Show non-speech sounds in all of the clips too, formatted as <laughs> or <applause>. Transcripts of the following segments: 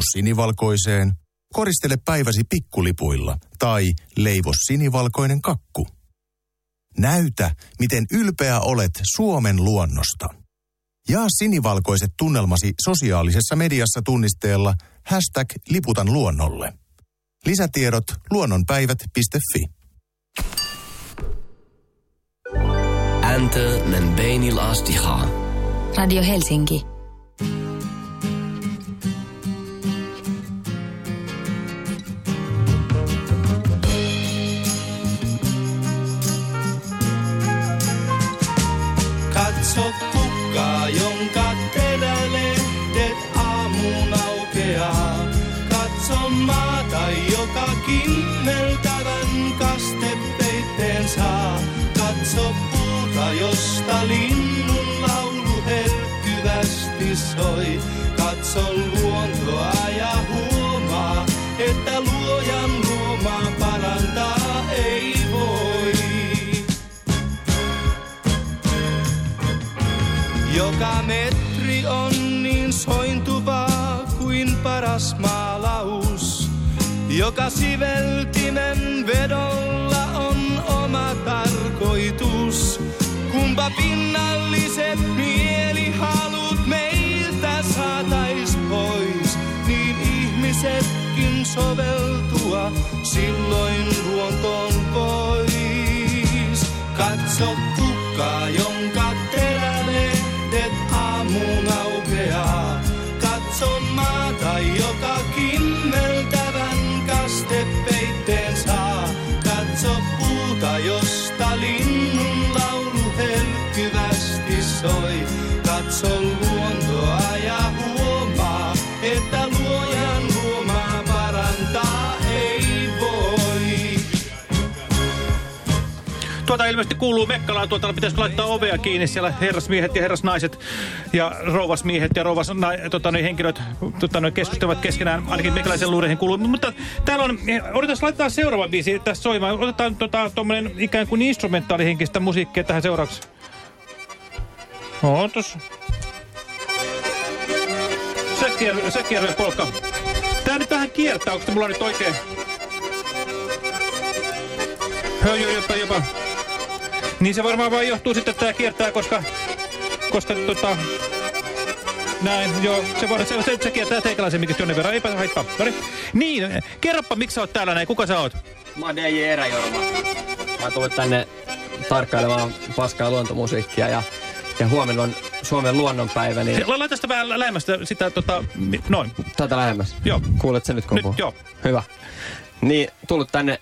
sinivalkoiseen, koristele päiväsi pikkulipuilla tai leivo sinivalkoinen kakku. Näytä, miten ylpeä olet Suomen luonnosta. Jaa sinivalkoiset tunnelmasi sosiaalisessa mediassa tunnisteella hashtag liputan luonnolle. Lisätiedot luonnonpäivät.fi. أنت من بين الأصدقاء Radio Helsinki. soi. Katso luontoa ja huomaa, että luojan luomaa parantaa ei voi. Joka metri on niin sointuvaa kuin paras maalaus. Joka siveltimen vedolla on oma tarkoitus. Kumpa pinnalliset ihmisetkin soveltua silloin luontoon pois. Katso kukkaa, jonka Tuota ilmeisesti kuuluu Mekkalaan, tuota pitäisikö laittaa ovea kiinni siellä herrasmiehet ja herrasnaiset ja rouvasmiehet ja rouvas tota, niin, henkilöt tota, niin, keskustelevat keskenään, ainakin mekkäläisen luureihin kuuluu. Mutta täällä on, eh, odotetaan laittaa seuraava biisi tässä soimaan. Otetaan tota, tuommoinen ikään kuin instrumentaalihenkistä musiikkia tähän seuraavaksi. Ootas. Säkkijärven polkka. Tää nyt vähän kiertää, onko mulla nyt oikein? Höjö jopa jopa. Niin se varmaan vaan johtuu sitten, että tää kiertää, koska... Koska tota... Näin, joo, se, voi, se, se, se kiertää teikäläisen mikä jonne verran, eipä haittaa. Noniin. Niin, kerropa, miksi sä oot täällä näin, kuka sä oot? Mä oon DJ Eräjorma. Mä oon tullut tänne tarkkailemaan paskaa luontomusiikkia ja, ja huomenna on Suomen luonnonpäivä, niin La- Laita sitä vähän lähemmästä sitä, tota, noin. tätä lähemmäs. Joo. Kuulet sen nyt koko? Nyt, joo. Hyvä. Niin, tullut tänne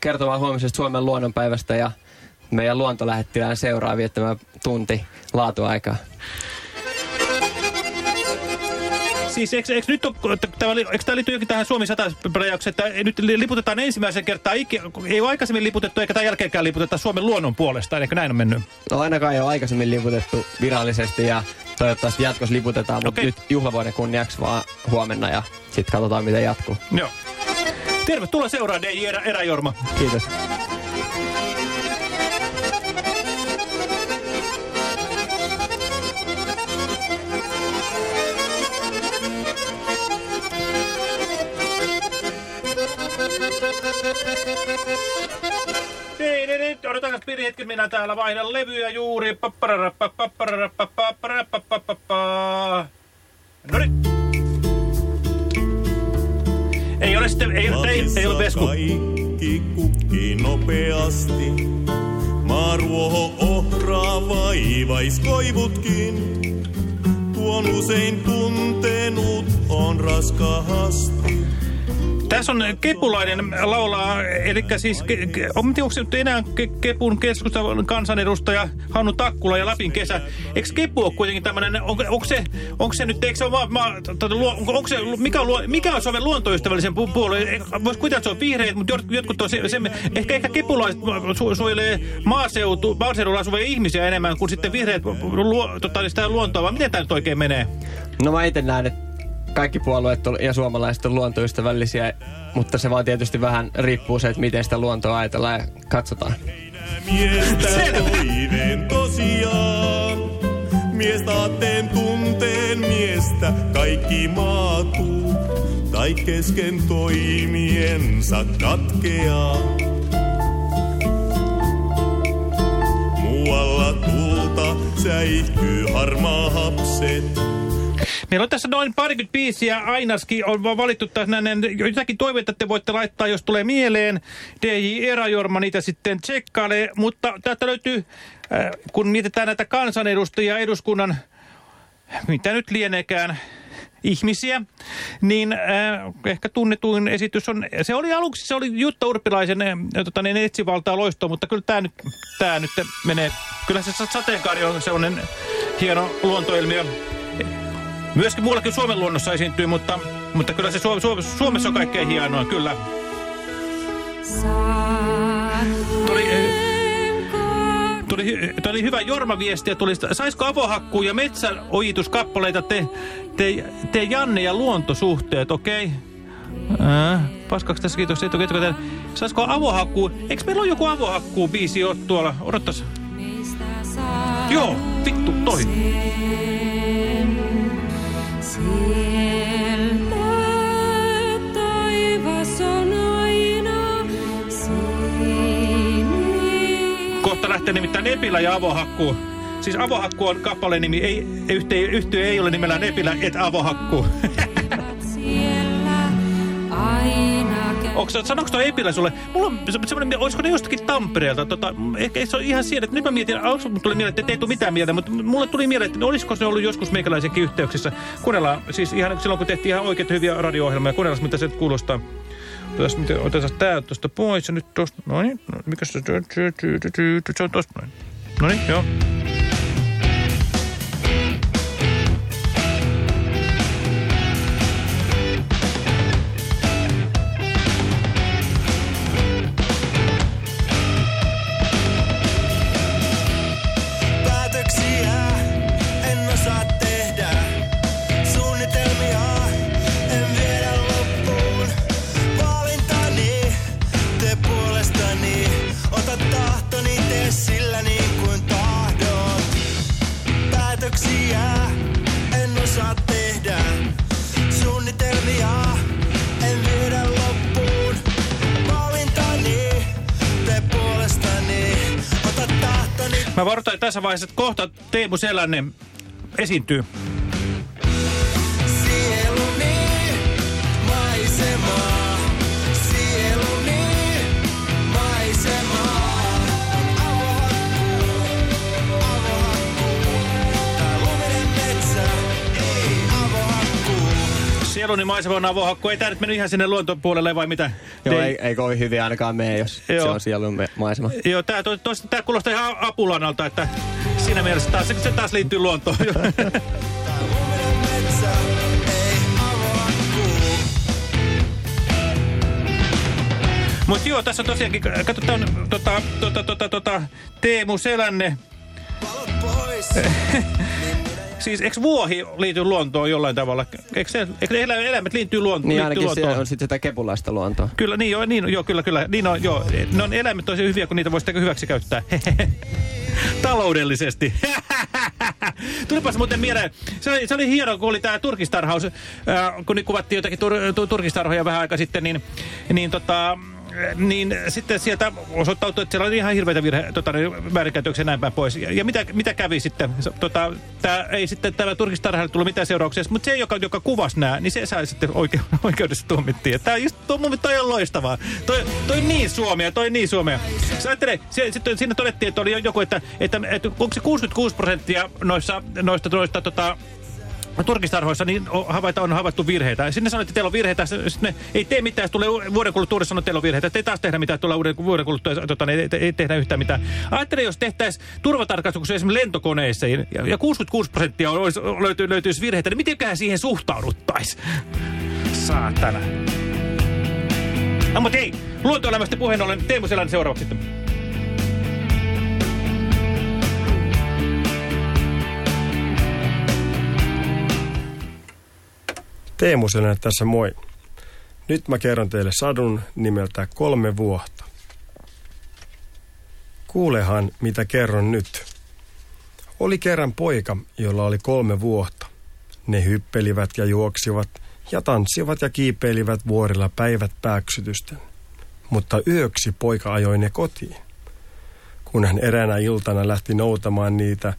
kertomaan huomisesta Suomen luonnonpäivästä ja meidän luontolähettilään seuraa viettämään tunti laatuaikaa. Siis eikö, eikö nyt ole, tämä, eikö tämä liittyy jokin tähän Suomi 100 rajaukseen, että nyt li- liputetaan ensimmäisen kertaa, ei ole aikaisemmin liputettu eikä tämän jälkeenkään liputeta Suomen luonnon puolesta, eikö näin on mennyt? No ainakaan ei ole aikaisemmin liputettu virallisesti ja toivottavasti jatkossa liputetaan, mutta Okei. nyt juhlavuoden kunniaksi vaan huomenna ja sitten katsotaan miten jatkuu. Joo. Tervetuloa seuraan DJ Erä, Eräjorma. Kiitos. Täällä vaihdan levyjä juuri. Pappararappa, pappararappa, Tässä on Kepulainen laulaa, eli siis, ke, ke, on, onko se enää ke, Kepun keskustan kansanedustaja Hannu Takkula ja Lapin kesä. Eikö Kepu ole kuitenkin tämmöinen, onko, onko, se, onko se nyt, eikö se ole, ma, ma, tota, onko, se, mikä on, mikä on Suomen luontoystävällisen pu, puolueen? Voisi kuvitella, että se on vihreät, mutta jot- jotkut on se, se ehkä, ehkä Kepulaiset su, suojelee maaseutu, maaseudulla asuvia ihmisiä enemmän kuin sitten vihreät luo, tota, sitä luontoa, vai miten tämä nyt oikein menee? No mä itse näen, että kaikki puolueet on, ja suomalaiset on luontoystävällisiä, mutta se vaan tietysti vähän riippuu se, että miten sitä luontoa ajatellaan ja katsotaan. Miestä aatteen tunteen miestä kaikki maatuu. tai kesken toimiensa katkeaa. Muualla tulta säihkyy harmaa hapset. Meillä on tässä noin parikymmentä biisiä. Ainaskin on valittu tänne. Jotakin toiveita te voitte laittaa, jos tulee mieleen. DJ Erajorma niitä sitten tsekkailee. Mutta täältä löytyy, äh, kun mietitään näitä kansanedustajia eduskunnan, mitä nyt lieneekään, ihmisiä, niin äh, ehkä tunnetuin esitys on, se oli aluksi, se oli Jutta Urpilaisen äh, tota, niin etsivaltaa loistoa, mutta kyllä tämä nyt, tää nyt menee, kyllä se sateenkaari on sellainen hieno luontoilmiö. Myöskin muuallakin Suomen luonnossa esiintyy, mutta, mutta kyllä se Suom Suom Suomessa on kaikkein hienoa, kyllä. Tuli, tuli, tuli hyvä Jorma-viesti ja tuli, saisiko avohakkuu ja metsäojituskappaleita te, te, te Janne ja luontosuhteet, okei? Okay? paskaksi tässä kiitos. Etukäteen. Saisiko avohakkuu? Eikö meillä ole joku avohakkuu biisi jo tuolla? Odottas. Joo, vittu, toi. Kohta lähtee nimittäin Epilä ja avohakkuu. Siis avohakku on kappaleen nimi. Ei, yhtiö, yhtiö ei ole nimellään Epilä, et avohakku. Onko, sanoiko tuo Epilä sulle? Mulla on semmoinen, olisiko ne jostakin Tampereelta? Tota, ehkä se on ihan että nyt mä mietin, aluksi tuli mieleen, että ei tule mitään mieltä, mutta mulle tuli mieleen, että olisiko se ollut joskus meikäläisenkin yhteyksissä. Kuunnellaan, siis ihan silloin kun tehtiin ihan oikein hyviä radio-ohjelmia, kuunnellaan mitä se kuulostaa. Otetaan, miten, otetaan tää tuosta pois ja nyt tuosta, no niin, no, mikä se, se on tuosta noin. No niin, joo. Mä varoitan tässä vaiheessa, että kohta Teemu Selänne esiintyy. Sieluni maisema on avohakku. Ei tää nyt mennyt ihan sinne luontopuolelle vai mitä? Joo, ei, ei kovin hyvin ainakaan mene, jos Joo. se on sielun maisema. Joo, tää, to, toista, tää kuulostaa ihan apulanalta, että siinä mielessä taas, se, taas liittyy luontoon. <laughs> Mutta joo, tässä on tosiaankin, katsotaan tota, tota, tota, tota, Teemu Selänne. Valot pois. <laughs> Siis eikö vuohi liity luontoon jollain tavalla? Eikö, se, eikö elä, eläimet liittyy, Niin liittyy ainakin luontoon? siellä on sitten sitä kepulaista luontoa. Kyllä, niin, joo, niin, joo, kyllä, kyllä. Niin on, joo. Ne on eläimet tosi hyviä, kun niitä voisi hyväksi käyttää. <laughs> Taloudellisesti. <laughs> Tulipas muuten mieleen. Se oli, se oli hieno, kun oli tämä turkistarhaus. Äh, kun kuvattiin jotakin tur, tu, turkistarhoja vähän aika sitten, niin, niin tota... Niin sitten sieltä osoittautui, että siellä oli ihan hirveitä virhe, tota, väärinkäytöksiä näin päin pois. Ja, ja mitä, mitä kävi sitten? Tota, tää, ei sitten tällä turkistarhalle tullut mitään seurauksia, mutta se, joka, joka kuvasi nämä, niin se sai sitten oike, <laughs> oikeudessa tuomittiin. Tämä tuo, mun toi on loistavaa. Toi, toi niin Suomea, toi niin Suomea. Sä ajattelee, sitten siinä todettiin, että oli joku, että, että, että onko se 66 prosenttia noissa, noista, noista tota, turkistarhoissa niin on, havaita, on havaittu virheitä. Sinne sanottiin, että teillä on virheitä. Sitten ne ei tee mitään, tulee vuoden kuluttua sanoo, että teillä on virheitä. Että ei taas tehdä mitään, tulee vuoden kuluttua, tota, ei, ei, ei, tehdä yhtään mitään. Ajattele, jos tehtäisiin turvatarkastuksia esimerkiksi lentokoneissa ja, ja 66 prosenttia olisi, löytyy, löytyisi virheitä, niin mitenköhän siihen suhtauduttaisiin? Saatana. No, mutta ei, luontoelämästä puheen ollen Teemu Selän seuraavaksi sitten. Teemu Selänne tässä moi. Nyt mä kerron teille sadun nimeltä Kolme vuotta. Kuulehan, mitä kerron nyt. Oli kerran poika, jolla oli kolme vuotta. Ne hyppelivät ja juoksivat ja tanssivat ja kiipeilivät vuorilla päivät pääksytysten. Mutta yöksi poika ajoi ne kotiin. Kun hän eräänä iltana lähti noutamaan niitä,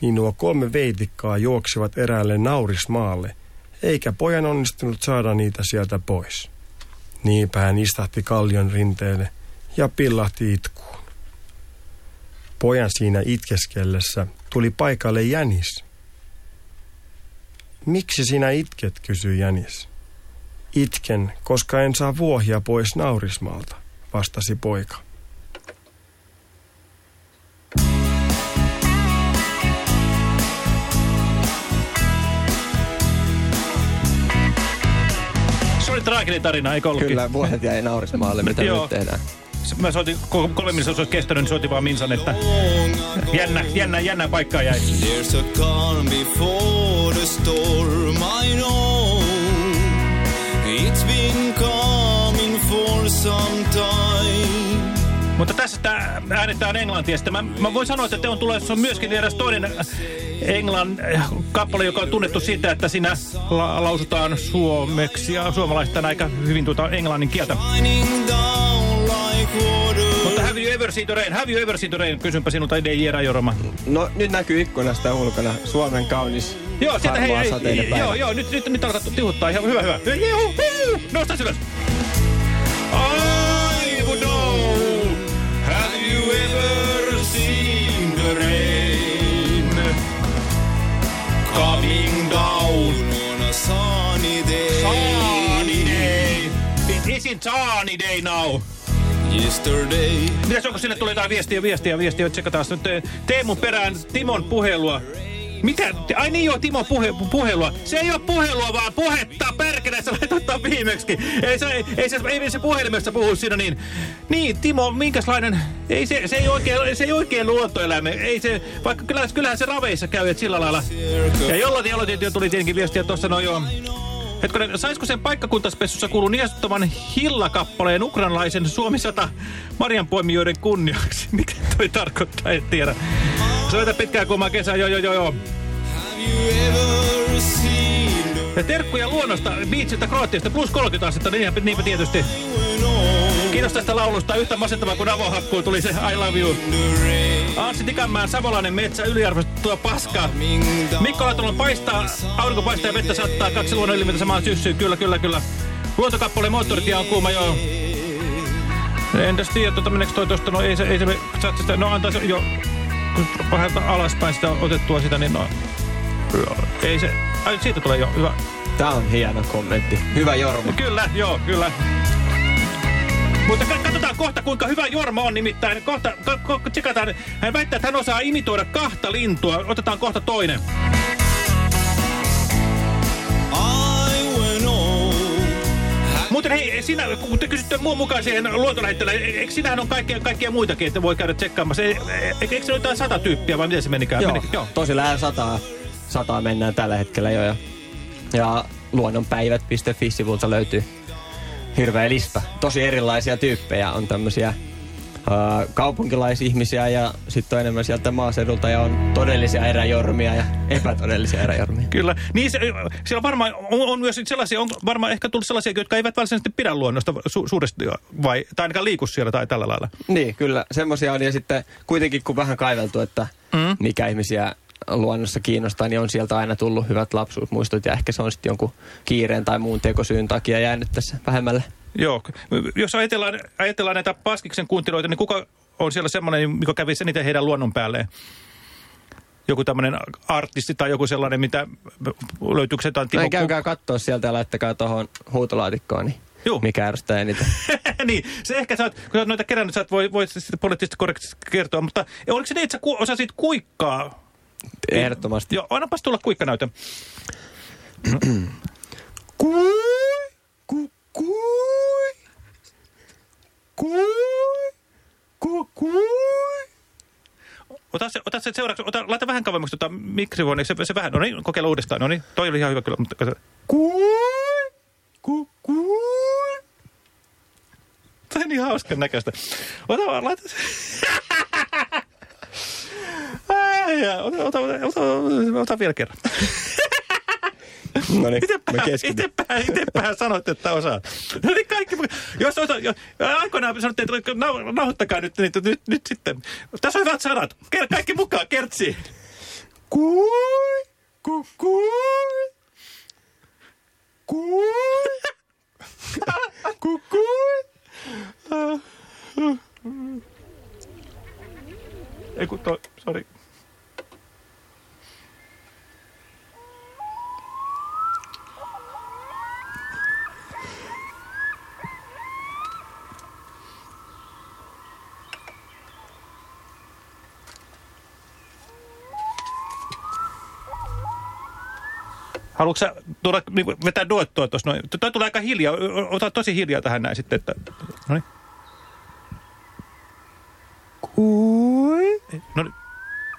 niin nuo kolme veitikkaa juoksivat eräälle naurismaalle, eikä pojan onnistunut saada niitä sieltä pois. Niinpä hän istahti kallion rinteelle ja pillahti itkuun. Pojan siinä itkeskellessä tuli paikalle jänis. Miksi sinä itket, kysyi jänis. Itken, koska en saa vuohia pois naurismaalta, vastasi poika. Traaginen tarina, eikö ollutkin? Kyllä, vuodet jäi naurismaalle, mitä nyt tehdään. Mä soitin, koko kolme minuuttia se olisi kestänyt, niin soitin vaan Minsan, että jännä, jännä, jännä paikkaa jäi. There's a calm before the storm, I know. Tässä tää äänetään englantia. Sitten mä, mä voin sanoa, että te on tulossa myöskin eräs toinen äh, englann äh, kappale, joka on tunnettu siitä, että siinä la lausutaan suomeksi ja suomalaista aika hyvin tuota englannin kieltä. Mutta have you ever seen the rain? Have you ever seen the rain? Kysynpä sinulta, Deijera Jorma. No nyt näkyy ikkunasta ulkona Suomen kaunis Joo, sieltä hei, hei, joo, joo, nyt, nyt, nyt alkaa tihuttaa. Ihan hyvä, hyvä. Nosta ylös. Rain coming down? On a sunny day. Sunny day. It isn't sunny day now. Yesterday. Mitäs onko sinne tuli jotain viestiä, viestiä, viestiä? Tsekataan nyt eh, Teemun perään Timon puhelua. Mitä? Ai niin joo, Timo puhe, puhelua. Se ei ole puhelua, vaan puhetta. Perkele, sä laitat viimeksi. Ei se, ei, se, ei se puhelimessa puhu siinä niin. Niin, Timo, minkäslainen... Ei se, se ei oikein, se ei oikein luontoelämä. Ei se, vaikka kyllä, kyllähän se raveissa käy, että sillä lailla. Ja jollain jollain tuli tietenkin viestiä tuossa no joo. Hetkonen, saisiko sen paikkakuntaspessussa kuulu niestuttavan hillakappaleen ukrainalaisen Suomi 100 marjanpoimijoiden kunniaksi? <laughs> Mitä toi tarkoittaa, en tiedä. Soita pitkää kuumaa kesää, joo joo joo joo. Ja terkkuja luonnosta, biitsiltä Kroatiasta, plus 30 astetta, niin, niinpä tietysti. Kiitos tästä laulusta, yhtä masentavaa kuin avohakkuun tuli se I love you. Anssi Tikanmäen Savolainen metsä yliarvostettua paskaa. Mikko Laatulla paistaa, aurinko paistaa ja vettä sattaa, kaksi luonnon ilmiötä samaan syssyyn, kyllä, kyllä, kyllä. Luontokappale moottoritie on kuuma, joo. Entäs tiedä, tuota, meneekö toi tosta, no ei se, ei se, saat sitä, no antaisi jo, kun vähän alaspäin sitä otettua sitä, niin no, joo, ei se, ai siitä tulee jo, hyvä. Tää on hieno kommentti. Hyvä Jorma. Kyllä, joo, kyllä. Mutta ka- katsotaan kohta, kuinka hyvä Jorma on nimittäin. Kohta, ko- ko- tsekataan. Hän väittää, että hän osaa imitoida kahta lintua. Otetaan kohta toinen. Muuten hei, sinä, kun te kysytte muun mukaan siihen luontolähettelään, eikö sinähän on kaikkea, kaikkia muitakin, että voi käydä tsekkaamassa? E- e- Eikö se ole jotain sata tyyppiä vai miten se menikään? Joo, Menikö? Joo. tosi lähellä sataa, sataa mennään tällä hetkellä jo. Ja, ja luonnonpäivät.fi-sivulta löytyy hirveä lista. Tosi erilaisia tyyppejä on tämmöisiä Uh, kaupunkilaisihmisiä ja sitten on enemmän sieltä maaseudulta ja on todellisia eräjormia ja epätodellisia eräjormia. Kyllä. Niin se, siellä varmaan on, on myös sellaisia, on varmaan ehkä tullut sellaisia, jotka eivät varsinaisesti pidä luonnosta su, suuresti, vai, tai ainakaan liiku siellä tai tällä lailla. Niin, kyllä. Semmoisia on ja sitten kuitenkin kun vähän kaiveltu, että Mm. mikä ihmisiä luonnossa kiinnostaa, niin on sieltä aina tullut hyvät lapsuusmuistot ja ehkä se on sitten jonkun kiireen tai muun tekosyyn takia jäänyt tässä vähemmälle. Joo. Jos ajatellaan, ajatellaan näitä Paskiksen kuunteluita, niin kuka on siellä semmoinen, mikä kävisi eniten heidän luonnon päälleen? Joku tämmöinen artisti tai joku sellainen, mitä löytyykö se jotain Timo käykää katsoa sieltä ja laittakaa tuohon huutolaatikkoon, niin Juu. mikä ärsyttää eniten. <laughs> niin, se ehkä sä oot, kun sä oot noita kerännyt, sä oot voi, sitten poliittisesti korrektisti kertoa, mutta oliko se niin, että sä osasit kuikkaa? Ehdottomasti. Joo, annapas tulla kuikkanäytö. Kui, ku, kui, kui, ku, kui. Ota se, ota se seuraavaksi, ota, laita vähän kauemmaksi tota mikrofonia, se, se vähän, no niin, kokeilla uudestaan, no niin, toi oli ihan hyvä kyllä, mutta kato. Kui, ku, kui. Tämä on niin hauskan näköistä. Ota vaan, laita se. Ja, ota, ota, ota, ota, vielä kerran. No niin, me Itsepähän, keskitymme. itsepähän, sanoit, että osaat. No niin kaikki, jos osa, jos, aikoinaan sanotte, että nau- nauhoittakaa nyt, niin nyt, nyt sitten. Tässä on hyvät sanat. Kaikki mukaan, kertsi. Kui, ku, kui, kui, <laughs> ku, kui. Ei kun toi, sori. Haluatko sä tuoda, niin kuin vetää duettoa tuossa noin? Tämä tulee aika hiljaa. Ota tosi hiljaa tähän näin sitten. Että, no niin. Kui, No niin.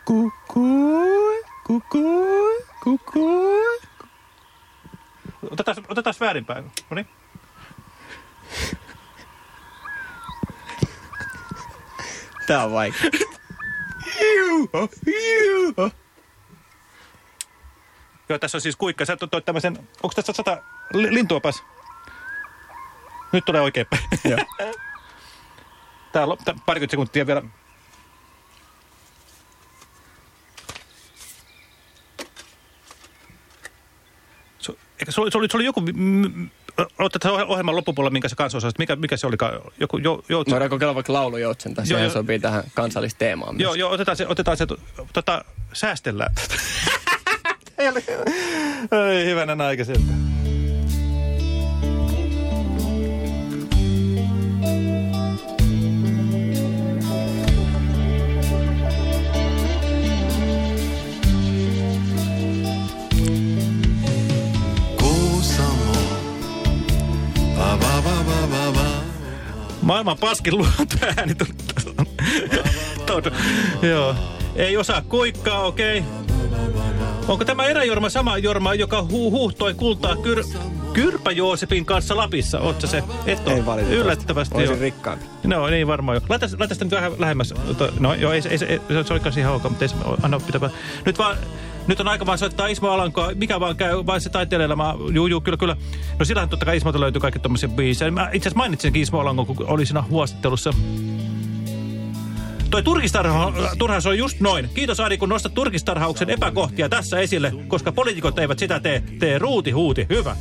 kukui, kukui, kukui. Otetaan, otetaan väärinpäin. No niin. Tää on vaikea. Joo, tässä on siis kuikka. Sä toit tämmöisen, onko tässä sata li- lintuopas? Nyt tulee oikein päin. Joo. <laughs> Täällä on parikymmentä sekuntia vielä. Se, se, oli, se, oli, se oli joku... Otetaan se ohjelman loppupuolella, minkä se kanssa osasit. Mikä, mikä se olikaan? Joku jo, jo, Voidaan kokeilla vaikka laulujoutsen, sehän joo. sopii tähän kansallisteemaan. Joo, joo, otetaan se, otetaan se, tota, säästellään. <laughs> <laughs> Ei hyvänä aika sieltä. Maailman paskin luontoääni <laughs> Joo. Ei osaa kuikkaa, okei. Okay. Onko tämä eräjorma sama jorma, joka hu huuhtoi kultaa kyr Kyrpä Joosepin kanssa Lapissa? Ootko se? Et ole. Ei valitettavasti. Yllättävästi Olisin joo. rikkaampi. No niin varmaan jo. Laita, laita sitä nyt vähän lähemmäs. No joo, ei, se- ei, ei, se oli kanssa ihan ok, mutta ei se, anna pitää. Nyt vaan, nyt on aika vaan soittaa Ismo Alankoa, mikä vaan käy, vaan se taiteilijaelämä. Juu, juu, kyllä, kyllä. No sillähän totta kai Ismolta löytyy kaikki tommosia biisejä. Mä itse asiassa mainitsinkin Ismo Alanko, kun oli siinä huostattelussa. Toi turkistarhaus on just noin. Kiitos Ari, kun nostat turkistarhauksen epäkohtia tässä esille, koska poliitikot eivät sitä tee. Tee ruuti huuti. Hyvä.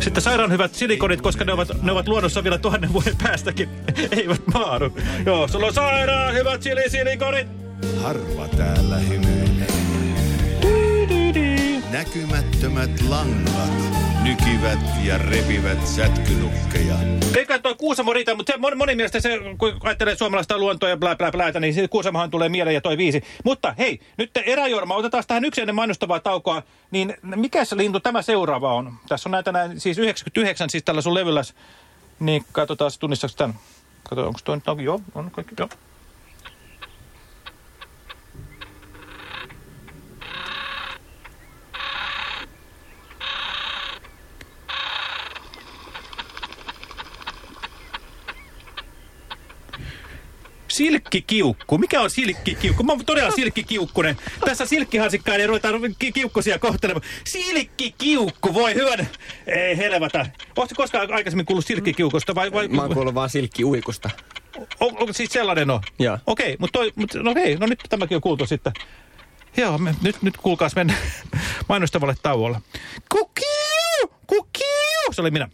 Sitten sairaan hyvät silikonit, koska ne ovat, ne ovat luonnossa vielä tuhannen vuoden päästäkin. <laughs> Eivät maadu. Joo, sulla on sairaan hyvät silisilikonit. Harva täällä hymyilee. Näkymättömät langat nykivät ja repivät sätkynukkeja. Eikä toi Kuusamo riitä, mutta se moni, moni mielestä se, kun ajattelee suomalaista luontoa ja blä blä blä, niin se tulee mieleen ja toi viisi. Mutta hei, nyt eräjorma, otetaan tähän yksi ennen mainostavaa taukoa, niin mikä se lintu tämä seuraava on? Tässä on näitä näin, siis 99 siis tällä sun levylläs, niin katsotaan tunnistaako tämän. Katsotaan, onko toi nyt, no, joo, on kaikki, joo. Silkkikiukku. Mikä on silkkikiukku? Mä oon todella silkkikiukkunen. Tässä silkkihansikkaan ei ruveta ki kiukkusia kohtelemaan. Silkkikiukku, voi hyvän. Ei helvätä. Oletko koskaan aikaisemmin kuullut silkkikiukosta? Vai, vai, Mä oon kuullut vaan silkkiuikusta. on, on, siis sellainen on? Joo. Okei, mutta toi, mut, no okei, no nyt tämäkin on kuultu sitten. Joo, me, nyt, nyt kuulkaas mennä <laughs> mainostavalle tauolle. Kukiu! Kukiu! Se oli minä.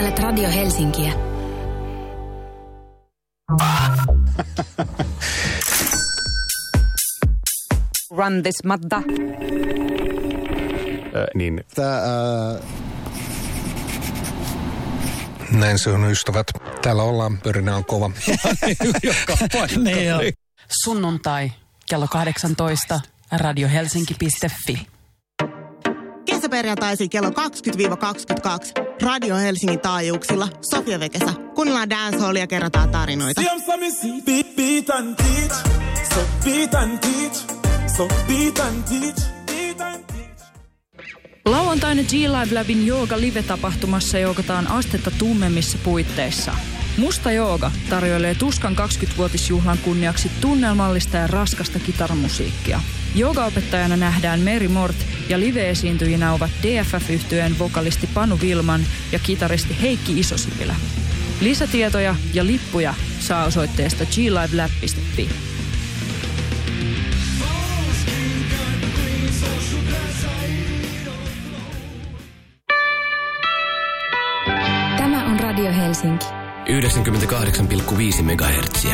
Kuuntelet Radio Helsinkiä. Run this madda. niin Tää, ää... Näin se on ystävät. Täällä ollaan, pörinä on kova. <laughs> Joka paikka. Niin on. Sunnuntai kello 18 radiohelsinki.fi. Kesäperjantaisin kello 20-22 Radio Helsingin taajuuksilla Sofia Vekesä. Kuunnellaan dancehallia ja kerrotaan tarinoita. Beat, beat and teach. So beat and teach. So beat and teach. Beat and teach. Lauantaina G-Live Labin Jooga Live-tapahtumassa joogataan astetta tummemmissa puitteissa. Musta Jooga tarjoilee Tuskan 20-vuotisjuhlan kunniaksi tunnelmallista ja raskasta kitaramusiikkia. Joogaopettajana nähdään Meri Mort ja live-esiintyjinä ovat dff yhtyeen vokalisti Panu Vilman ja kitaristi Heikki Isosipilä. Lisätietoja ja lippuja saa osoitteesta glivelab.fi. Tämä on Radio Helsinki. 98,5 MHz.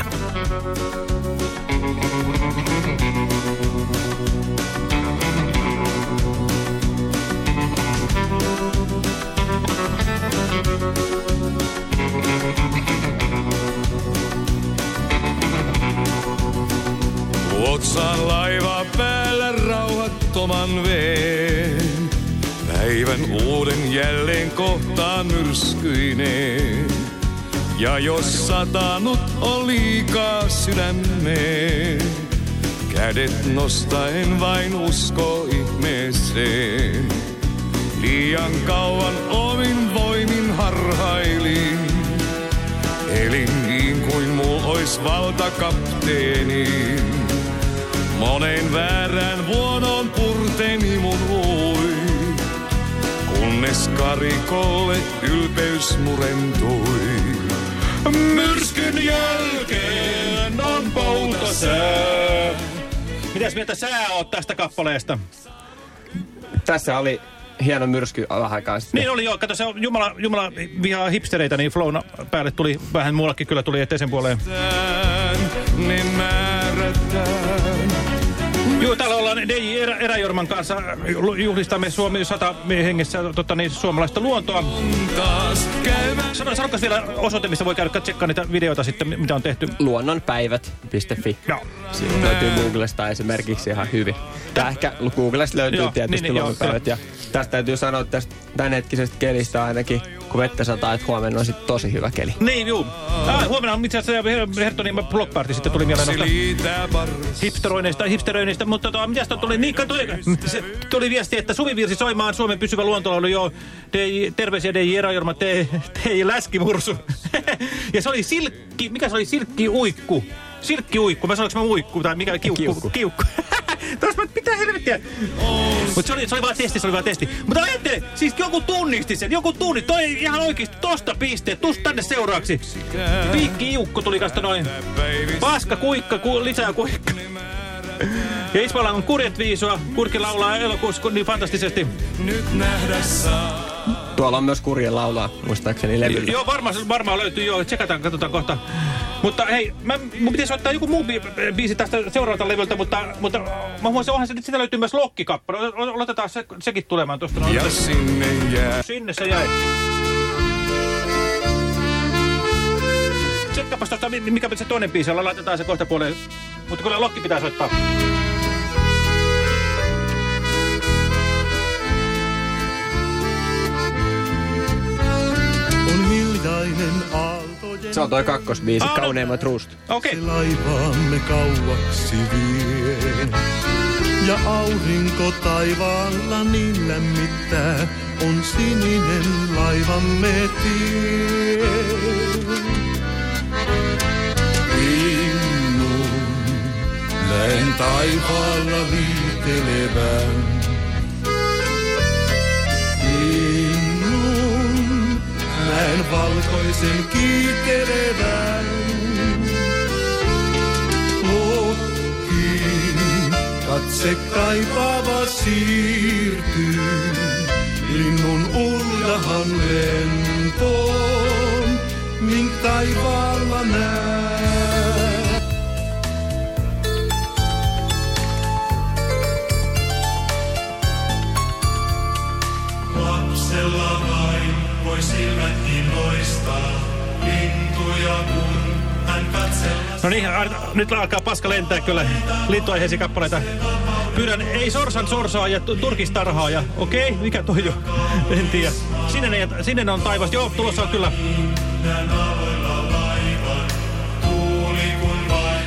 Luotsaan laiva päällä rauhattoman veen. Päivän uuden jälleen kohtaan myrskyineen. Ja jos satanut on liikaa sydämeen, kädet nostaen vain usko ihmeeseen. Liian kauan omin voimin harhailin, elin niin kuin muu ois valtakapteeni. Monen väärän vuonon purteni mun ui, kunnes karikolle ylpeys murentui. Myrskyn jälkeen on poutasää. Mitäs mieltä sä oot tästä kappaleesta? Tässä oli hieno myrsky vähän sitten. Niin oli joo, kato se on Jumala, Jumala vihaa hipstereitä, niin Flowna päälle tuli vähän muullakin kyllä tuli eteisen puoleen. Niin määrätään. Joo, täällä ollaan DJ Erä, Eräjorman kanssa. Juhlistamme Suomi 100 hengessä tota, niin, suomalaista luontoa. Sano, sanokas vielä osoite, missä voi käydä tsekkaa niitä videoita sitten, mitä on tehty. Luonnonpäivät.fi. Joo. Siitä löytyy Googlesta esimerkiksi ihan hyvin. Tää ehkä Googlesta löytyy Joo, tietysti niin, niin, luonnonpäivät. Ja tästä täytyy sanoa että tästä tämänhetkisestä kelistä ainakin, kun vettä sataa, että huomenna on sitten tosi hyvä keli. Niin, juu. Ah, huomenna on itse asiassa Hertonin blockparty sitten tuli mieleen noista hipsteroineista, hipsteröineistä, mutta tota, mitäs tuli? Niin, tuli, se tuli viesti, että Suvivirsi soimaan Suomen pysyvä luontolaulu jo. DJ, terveisiä DJ Erajorma, te läskimursu. <laughs> ja se oli silkki, mikä se oli silkki uikku? Silkki uikku, mä sanoinko mä uikku tai mikä kiukku? Kiukku. kiukku. <laughs> Taas mitä helvettiä? Mutta se oli, se oli vaan testi, se oli vaan testi. Mutta ajattele, siis joku tunnisti sen, joku tunnisti, toi ihan oikeesti tosta pisteet, tuosta tänne seuraavaksi. Piikki iukku tuli kasta noin. Paska kuikka, ku, lisää kuikka. Ja Ismalla on kurjet viisua, kurki laulaa elokuussa niin fantastisesti. Nyt nähdä saa. Tuolla on myös kurjen laulaa, muistaakseni levyllä. Joo, varmaan, varmaan löytyy, joo, tsekataan, katsotaan kohta. Mutta hei, mä, mun pitäisi ottaa joku muu bi biisi tästä seuraavalta levyltä, mutta, mutta mä huomasin, onhan se, sitä löytyy myös lokkikappale. Otetaan se, sekin tulemaan tuosta. No, Ja sinne jää. Sinne se jäi. Tsekkaapas tuosta, mikä se toinen biisi laitetaan se kohta puoleen. Mutta kyllä lokki pitää soittaa. Se on toi kakkosbiisi. Kauneimmat ruust. Okei. Se laivaamme kauaksi vie. Ja aurinko taivaalla niin lämmittää, on sininen laivamme tie. Linnun näen taivaalla viitelevän. Näen valkoisen kiitelevän. Lokkiin katse kaipaava siirtyy. Linnun uljahan lentoon, mink taivaalla näet. No niin, nyt alkaa paska lentää kyllä liittoaiheisia kappaleita. Pyydän ei sorsan sorsaa ja tu- turkistarhaa ja okei, okay, mikä toi jo? En tiedä. Sinne, ne, sinne on taivas. Joo, tulossa on kyllä.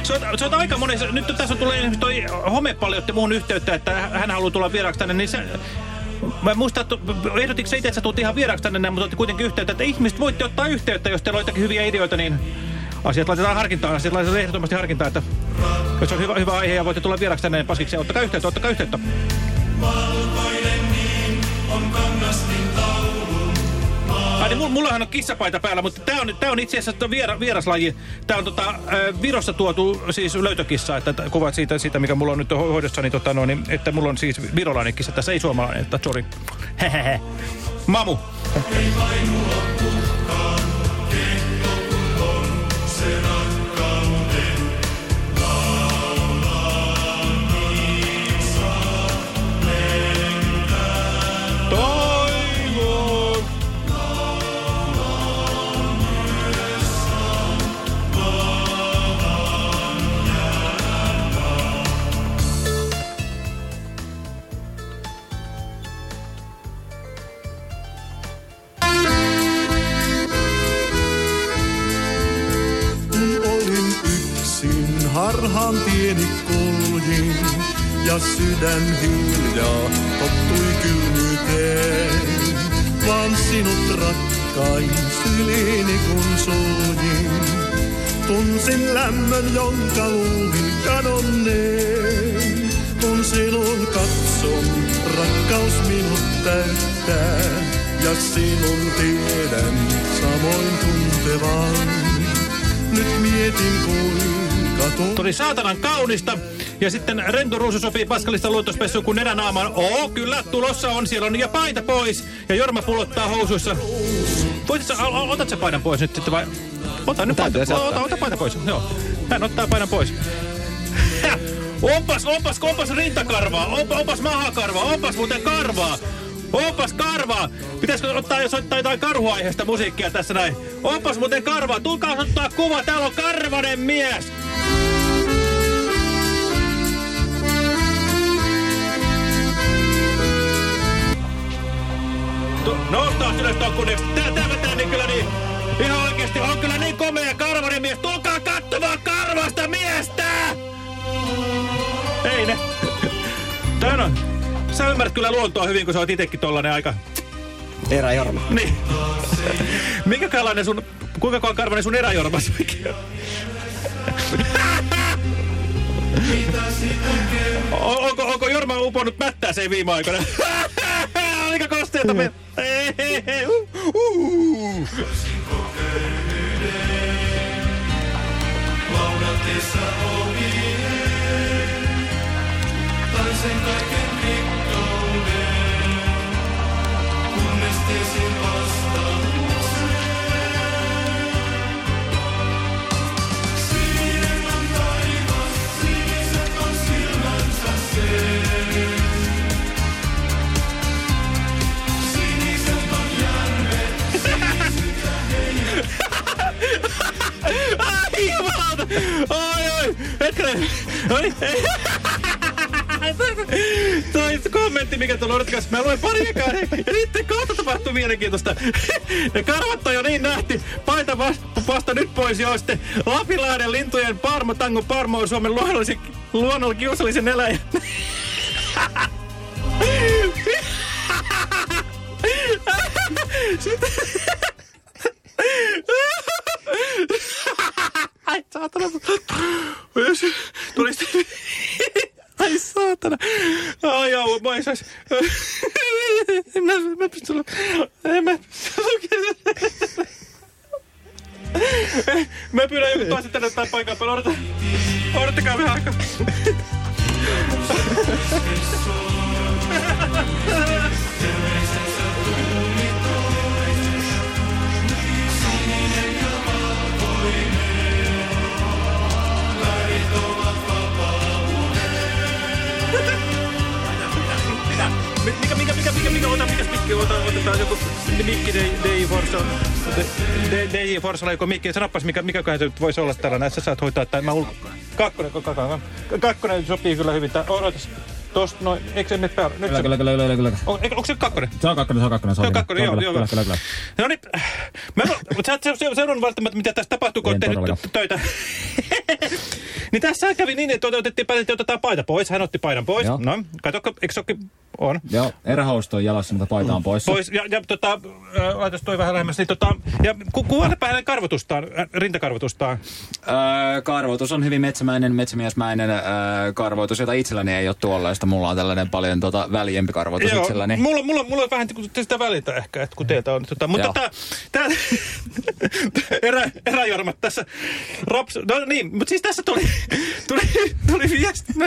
Se on, se on aika monessa, nyt tässä tullut esimerkiksi toi homepaljotti muun yhteyttä, että hän haluaa tulla vieraaksi tänne, niin se, Mä muistan, että ehdotitko sä itse, että sä tulet ihan vieraksi tänne mutta otti kuitenkin yhteyttä, että ihmiset voitte ottaa yhteyttä, jos teillä on jotakin hyviä ideoita, niin asiat laitetaan harkintaan, asiat laitetaan ehdottomasti harkintaan, että jos on hyvä, hyvä aihe ja voitte tulla vieraksi tänne paskiksi, ottakaa yhteyttä, ottakaa yhteyttä. Niin on. Ai niin, mullahan on kissapaita päällä, mutta tää on, tää on itse asiassa viera, vieraslaji. Tää on tota, Virossa tuotu siis löytökissa, että kuvat siitä, siitä mikä mulla on nyt hoidossa, niin, tota, no, niin että mulla on siis virolainen kissa, tässä ei suomalainen, että sorry. <laughs> Hehehe. Mamu. Ei vainua Tuli saatanan kaunista. Ja sitten rento ruusu sopii paskallista luontospessuun kuin nenänaamaan. Oo, kyllä, tulossa on. Siellä on ja paita pois. Ja Jorma pullottaa housuissa. Voisit sä, o- otat sä paidan pois nyt sitten vai? Ota nyt paita, ota, ota paita pois. Joo. Hän ottaa paidan pois. Häh! <laughs> Opas, opas, opas rintakarvaa, Opa, opas mahakarvaa, opas muuten karvaa. Opas karvaa! Pitäisikö ottaa jos ottaa jotain karhuaiheesta musiikkia tässä näin? Opas muuten karvaa, tulkaa ottaa kuva, täällä on karvanen mies! Nostaa ylös tuon kunniaksi. Tää, tää vetää niin kyllä niin. Ihan oikeesti on kyllä niin komea karvanen mies. Tulkaa katsomaan karvasta miestä! Ei ne. <laughs> Tän on. Sä ymmärrät kyllä luontoa hyvin, kun sä oot itekin tollanen aika. Erä Jorma. Niin. Minkälainen sun, kuinka kauan karvanen sun eräjormas? <laughs> Onko, onko Jorma uponnut mättääseen viime aikoina? <laughs> Aika kosteeta me... Uh, uh. Laudatessa ovien, tai sen kaiken Ai jumalauta! Oi, oi! Hetkinen! Oi! Toi kommentti, mikä tuolla odottakas. Mä luen pari ekaa. Ja sitten kohta tapahtuu mielenkiintoista. Ne karvat on jo niin nähti. Paita vasta, vasta nyt pois jo sitten. Lapinlahden lintujen parmo, tango parmo on Suomen luonnollisen, luonnolla kiusallisen eläjän. Sitten... Ai saatana. Jos tuli sitten... Ai saatana. Ai joo, mä en sais... En mä, mä pysty... En mä pysty... Mä pyydän joku toisen tänne tai paikan päälle. Odota. Odottakaa vähän aikaa. Mikki DJ Forsa, DJ Forsalla joku mikki, sanopas mikä, mikäköhän se nyt voisi olla tällainen, sä saat hoitaa, tai mä ul... Kakkonen, kakkonen, kakkonen sopii kyllä hyvin, odotas, tosta noin, eikö se mene päällä? Nyt Kyllä, se, kyllä, kyllä, kyllä, kyllä. on, eikö, onko se kakkonen? Se on kakkonen, se on kakkonen. Se on kakkonen, joo, joo. Kyllä, kyllä, kyllä. No niin, mä, mutta sä et se, se, seurannut välttämättä, mitä tässä tapahtuu, kun oot tehnyt töitä. <laughs> niin tässä kävi niin, että otettiin, päätettiin, että otetaan paita pois. Hän otti paidan pois. Joo. No, katsokko, eikö se olekin? On. Joo, erähousto on jalassa, mutta paita on poissa. Pois, ja, ja tota, äh, laitas toi vähän lähemmäs, niin tota, ja ku, kuvailepa hänen karvotustaan, äh, rintakarvotustaan. Öö, karvoitus on hyvin metsämäinen, metsämiesmäinen öö, karvoitus, jota itselläni ei ole tuollaista. Mulla on tällainen paljon tota, väljempi karvoitus Joo, itselläni. mulla, mulla, mulla on vähän kuin sitä välitä ehkä, että kun teiltä on. Tota, mutta tää, tää <laughs> erä, eräjormat tässä raps, no niin, mutta siis tässä tuli, tuli, tuli viesti. Mä,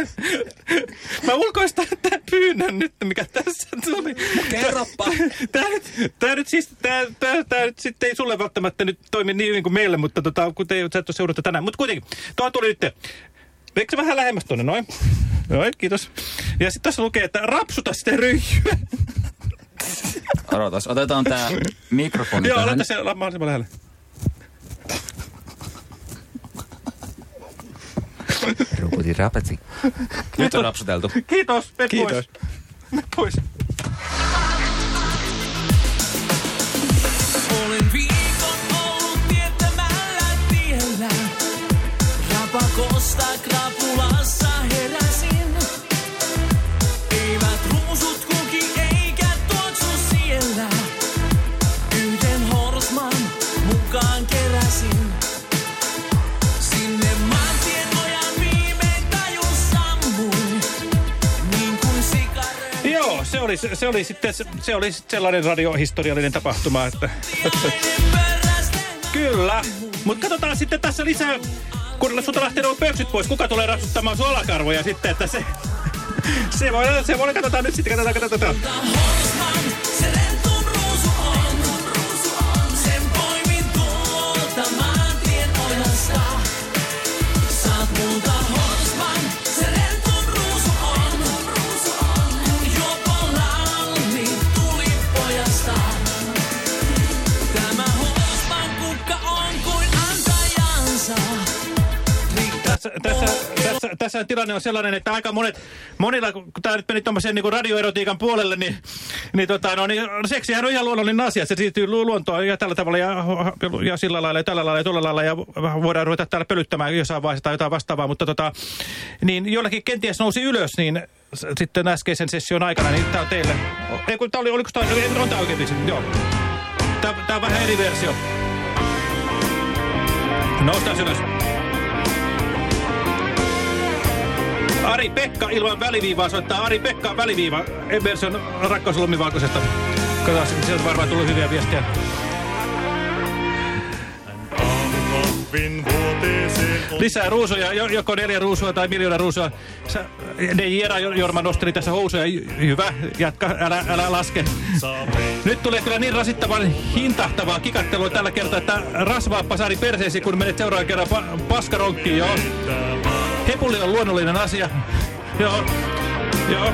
mä ulkoistan tämän pyynnön nyt, mikä tässä tuli. Kerropa. Tää, nyt- tää nyt siis, tää, tää, tää nyt sitten ei sulle välttämättä nyt toimi niin hyvin kuin meille, mutta tota, kun te, sä et ole seurata tänään. Mutta kuitenkin, tuohon tuli nyt. Eikö se vähän lähemmäs tuonne, noin? Noin, kiitos. Ja sitten tässä lukee, että rapsuta sitä ryijyä. Odotas, otetaan tää mikrofoni Joo, tähän. laita se mahdollisimman lähelle. Ruputi rapatsi. Nyt on rapsuteltu. Kiitos, me Kiitos. pois. Me pois. Olen viikon ollut tietämällä tiellä. Rapakosta krapulassa oli, se, oli sitten se, oli sitten sellainen radiohistoriallinen tapahtuma, että... <laughs> Kyllä, mutta katsotaan sitten tässä lisää, kun sulta lähtee nuo pöksyt pois, kuka tulee rapsuttamaan sun alakarvoja sitten, että se... <laughs> Se voi, se voi, katsotaan nyt sitten, katsotaan, katsotaan. Tässä, tässä, tässä, tässä tilanne on sellainen, että aika monet, monilla, kun tämä nyt meni tuommoisen niin radioerotiikan puolelle, niin, niin, tota, no, niin seksihän on ihan luonnollinen asia. Se siirtyy lu- luontoon ja tällä tavalla ja, ja sillä lailla ja tällä lailla ja tuolla lailla ja voidaan ruveta täällä pölyttämään jossain vaiheessa tai jotain vastaavaa, mutta tota, niin jollakin kenties nousi ylös, niin sitten äskeisen session aikana, niin tämä on teille. Ei kun tämä oli, oliko tämä, on tämä oikein? Joo. Tämä, tämä on vähän eri versio. Noustaan ylös. Ari Pekka ilman väliviivaa soittaa Ari Pekka väliviiva. Emerson rakkausolmi valkoisesta. Katsotaan, sieltä varmaan tullut hyviä viestejä. Lisää ruusuja, jo- joko neljä ruusua tai miljoona ruusua. Ne Jera Jorma nosteli tässä housuja. Hyvä, jatka, älä, älä laske. Nyt tulee kyllä niin rasittavan hintahtavaa kikattelua tällä kertaa, että rasvaa pasari perseesi, kun menet seuraavan kerran pa paskaronkkiin, joo. Hepuli on luonnollinen asia. Joo, joo.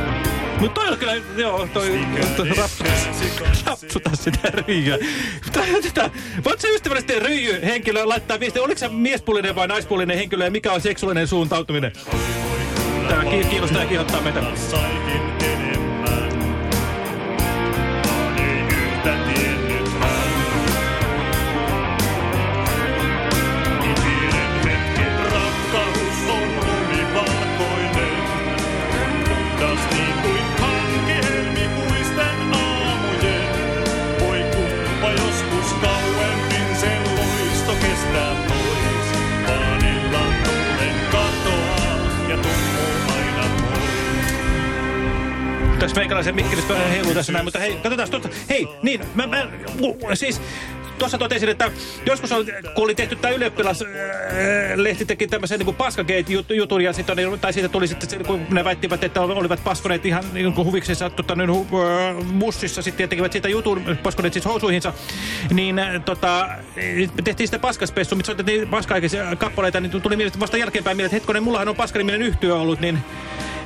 Mutta toi on kyllä, joo, toi, toi rapsuta, sitä ryijyä. Tätä, voit se ystävällisesti ryijy henkilö laittaa viestiä, oliko se miespuolinen vai naispuolinen henkilö ja mikä on seksuaalinen suuntautuminen? Tämä ki- kiinnostaa ja kiihottaa meitä. Tässä meikäläisen Mikkelistä heiluu tässä näin, mutta hei, katsotaan tuosta. Hei, niin, mä, mä siis tuossa totesin, että joskus oli, kun oli tehty tämä ylioppilas, äh, lehti teki tämmöisen niin Paskagate-jutun, ja sitten, tai siitä tuli sitten, kun ne väittivät, että olivat paskoneet ihan niin huviksensa tota, niin, hu, bussissa sitten, ja tekivät siitä jutun, paskoneet siis housuihinsa, niin tota, tehtiin sitten paskaspessu, mitä soitettiin paskaikaisia kappaleita, niin tuli mieleen vasta jälkeenpäin mieleen, että hetkonen, mullahan on paskaniminen yhtyö ollut, niin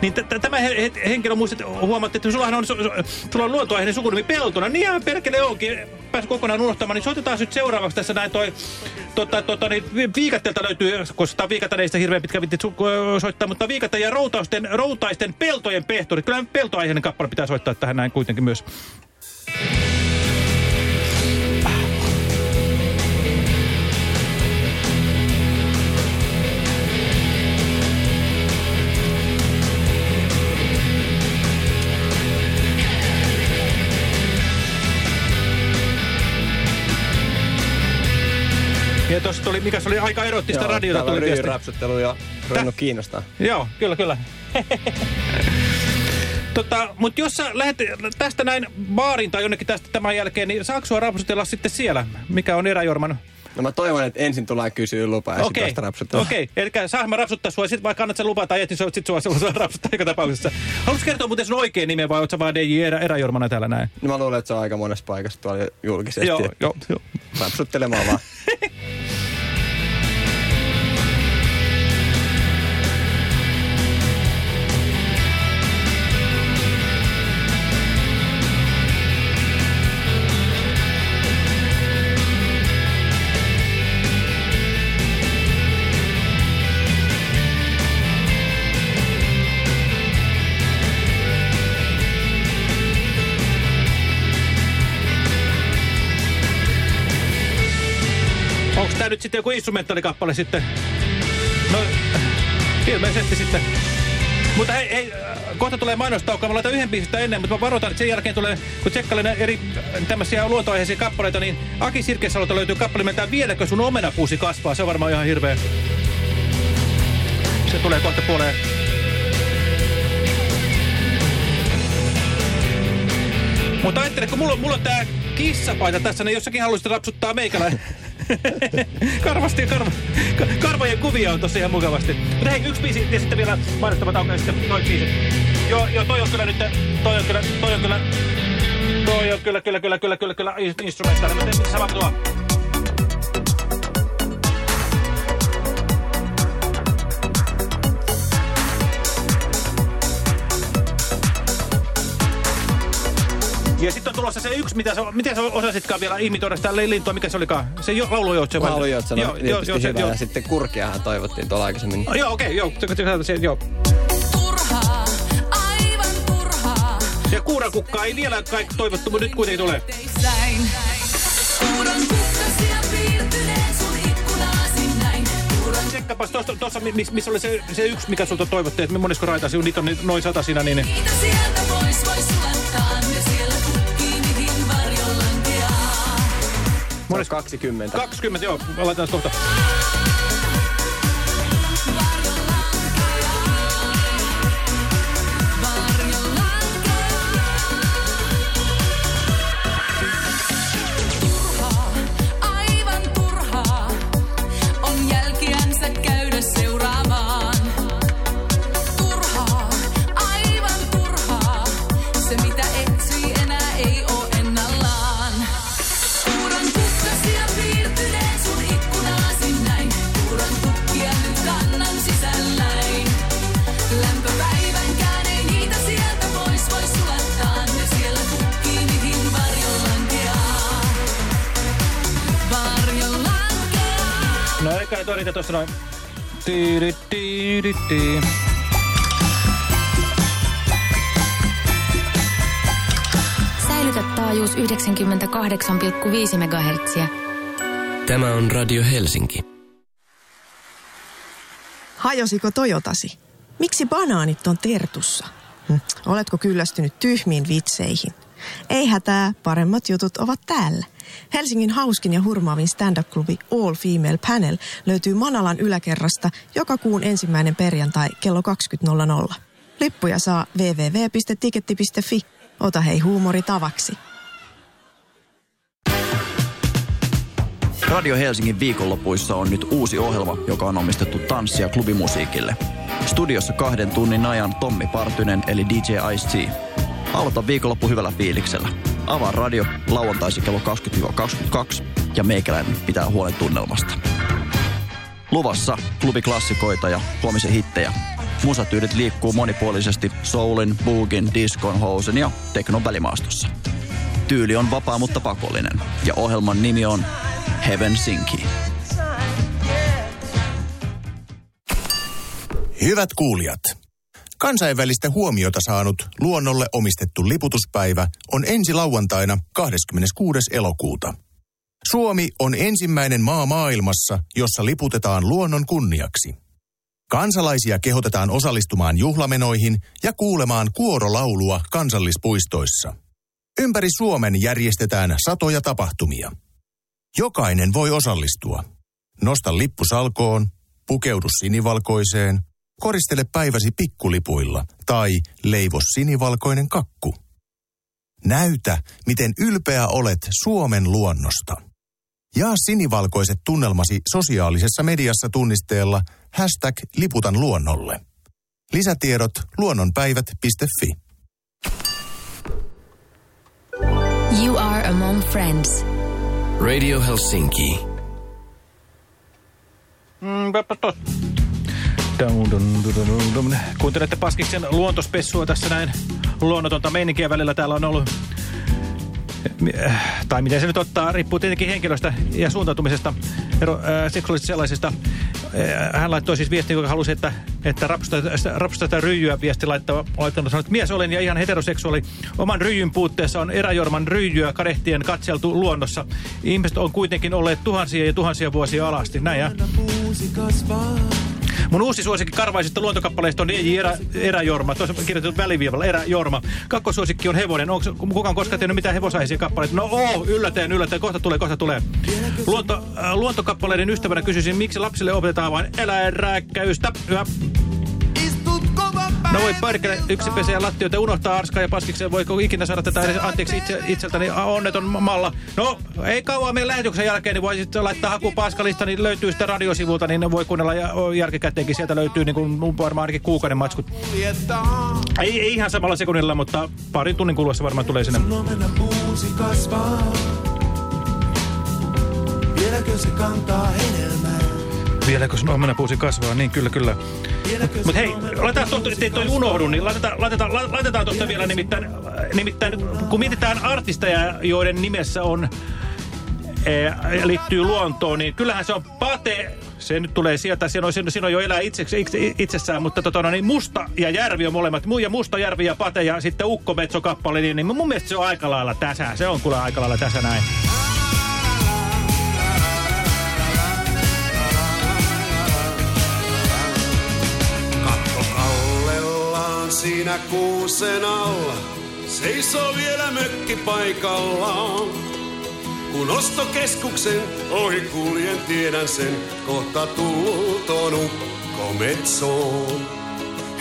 niin tämä he he henkilö muistit, huomatti, että sullahan on, sulla on luontoaiheinen sukunimi Peltona. Niin ihan perkele onkin. Pääs kokonaan unohtamaan. Niin soitetaan nyt seuraavaksi tässä näin toi... Tota, tota, niin vi- viikatteelta löytyy, koska viikata ei sitä hirveän pitkä vitti soittaa, mutta viikata ja routausten, routaisten peltojen pehtorit. Kyllä peltoaiheinen kappale pitää soittaa tähän näin kuitenkin myös. Mikä se oli aika erottista Joo, radiota. tuli viesti. ryyrapsuttelu jo ruvennut kiinnostaa. Joo, kyllä, kyllä. Tota, mutta jos sä lähdet tästä näin baarin tai jonnekin tästä tämän jälkeen, niin saako sua rapsutella sitten siellä? Mikä on eräjorman? No mä toivon, että ensin tulee kysyä lupa ja sitten vasta rapsutella. Okei, eli saanko mä rapsuttaa sua, sit vaikka annat sen lupaa tai et, niin sit sua, sua, sua rapsuttaa joka tapauksessa. Haluatko kertoa muuten sun oikein nimen vai oot sä vaan DJ erä, eräjormana täällä näin? No mä luulen, että se on aika monessa paikassa tuolla julkisesti. Joo, joo, joo. Rapsuttelemaan vaan. <laughs> joku instrumentaalikappale sitten? No, ilmeisesti sitten. Mutta hei, hei kohta tulee mainostaukoa. Mä laitan yhden biisistä ennen, mutta mä varoitan, että sen jälkeen tulee, kun tsekkailen eri tämmöisiä luontoaiheisia kappaleita, niin Aki Sirkesalolta löytyy kappale nimeltään Vieläkö sun omenapuusi kasvaa? Se on varmaan ihan hirveä. Se tulee kohta puoleen. Mutta ajattele, kun mulla, mulla on tää kissapaita tässä, niin jossakin haluaisit rapsuttaa meikäläinen. <laughs> Karvasti, karva, ka, karvojen kuvia on tossa ihan mukavasti. Mutta hei, yksi biisi ja sitten vielä mainostava tauko ja sitten toi biisi. Joo, joo, toi on kyllä nyt, toi on kyllä, toi on kyllä, toi on kyllä, kyllä, kyllä, kyllä, kyllä, kyllä, instrumentaali. Mutta sama kuin tuo. Ja sitten on tulossa se yksi, mitä sä, miten sä osasitkaan vielä imitoida sitä lintua, mikä se olikaan? Se jo, laulujoutsen Laulujoutsen Joo, on joo, tietysti joo, se- hyvä. joo. Ja sitten kurkiahan toivottiin tuolla aikaisemmin. Oh, joo, okei, okay, joo. Se, joo. Turhaa, aivan turhaa. Ja kuurankukkaa ei vielä kaikki toivottu, mutta nyt kuitenkin tulee. Teissäin. Kuuron kukkasia piirtyneen sun ikkunaasi näin. Kuuron Tsekkapas tuossa, tuossa missä miss oli se, se yksi, mikä sulta toivottiin, että monesko raitasi, niitä on noin satasina, niin... niitä sieltä pois voi sulattaa. Mones 20. 20, joo, laitetaan kohta. Nyt riitä tuossa noin. Tiiri, tiiri, tiiri. Säilytä taajuus 98,5 MHz. Tämä on Radio Helsinki. Hajosiko Toyotasi? Miksi banaanit on tertussa? Hm, oletko kyllästynyt tyhmiin vitseihin? Ei hätää, paremmat jutut ovat täällä. Helsingin hauskin ja hurmaavin stand-up-klubi All Female Panel löytyy Manalan yläkerrasta joka kuun ensimmäinen perjantai kello 20.00. Lippuja saa www.tiketti.fi. Ota hei huumori tavaksi. Radio Helsingin viikonlopuissa on nyt uusi ohjelma, joka on omistettu tanssi- ja klubimusiikille. Studiossa kahden tunnin ajan Tommi Partynen eli DJ Ice-T. Aloita viikonloppu hyvällä fiiliksellä. Avaa radio lauantaisi kello 20-22 ja meikäläinen pitää huolen tunnelmasta. Luvassa klubiklassikoita ja huomisen hittejä. Musatyylit liikkuu monipuolisesti soulin, boogin, diskon, housen ja teknon välimaastossa. Tyyli on vapaa, mutta pakollinen. Ja ohjelman nimi on Heaven Sinki. Hyvät kuulijat, kansainvälistä huomiota saanut luonnolle omistettu liputuspäivä on ensi lauantaina 26. elokuuta. Suomi on ensimmäinen maa maailmassa, jossa liputetaan luonnon kunniaksi. Kansalaisia kehotetaan osallistumaan juhlamenoihin ja kuulemaan kuorolaulua kansallispuistoissa. Ympäri Suomen järjestetään satoja tapahtumia. Jokainen voi osallistua. Nosta lippu salkoon, pukeudu sinivalkoiseen, koristele päiväsi pikkulipuilla tai leivo sinivalkoinen kakku. Näytä, miten ylpeä olet Suomen luonnosta. Jaa sinivalkoiset tunnelmasi sosiaalisessa mediassa tunnisteella hashtag liputan luonnolle. Lisätiedot luonnonpäivät.fi. You are among friends. Radio Helsinki. Mm, Kuuntelette Paskiksen luontospessua tässä näin luonnotonta meininkiä välillä. Täällä on ollut, tai miten se nyt ottaa, riippuu tietenkin henkilöstä ja suuntautumisesta, ero, äh, seksuaalisesti sellaisesta. Hän laittoi siis viestin, joka halusi, että, että rapsusta sitä ryijyä viesti laittava, laittanut sanoi, että mies olen ja ihan heteroseksuaali. Oman ryijyn puutteessa on eräjorman ryijyä kadehtien katseltu luonnossa. Ihmiset on kuitenkin olleet tuhansia ja tuhansia vuosia alasti. Näin ja Mun uusi suosikki karvaisista luontokappaleista on DJ Erä, Eräjorma. Tuossa on kirjoitettu väliviivalla Eräjorma. Kakkosuosikki on hevonen. Onko kukaan koskaan tehnyt mitään hevosaisia kappaleita? No oo, yllätään, yllätään. Kohta tulee, kohta tulee. Luonto, äh, luontokappaleiden ystävänä kysyisin, miksi lapsille opetetaan vain eläinrääkkäystä? Hyvä. No voi perkele, yksi pesee lattioita unohtaa arskaa ja paskikseen. Voiko ikinä saada tätä edes anteeksi itse, itseltäni onneton malla? No, ei kauan meidän lähetyksen jälkeen, niin voi sitten laittaa haku paskalista, niin löytyy sitä radiosivulta, niin voi kuunnella ja jälkikäteenkin. Sieltä löytyy niin kuin varmaan ainakin kuukauden matskut. Ei, ei ihan samalla sekunnilla, mutta parin tunnin kuluessa varmaan tulee sinne. Vieläkö se kantaa hedelmää? Vieläkö sun omenapuusi kasvaa? Niin, kyllä, kyllä. Mutta hei, laitetaan tuosta, ettei toi unohdu, niin laitetaan, laitetaan, la- laitetaan tuosta vielä nimittäin, nimittäin, kun mietitään artisteja, joiden nimessä on, ee, liittyy luontoon, niin kyllähän se on Pate, se nyt tulee sieltä, siinä on, siinä on jo elää itse, itse, itsessään, mutta tota, no, niin Musta ja Järvi on molemmat, ja Musta, Järvi ja Pate ja sitten Ukko Metso kappale, niin, niin mun mielestä se on aika lailla tässä, se on kyllä aika lailla tässä näin. Siinä kuusen alla, seisoo vielä mökki paikallaan. Kun ostokeskuksen ohi kuljen, tiedän sen, kohta tullut on ukko metsoon.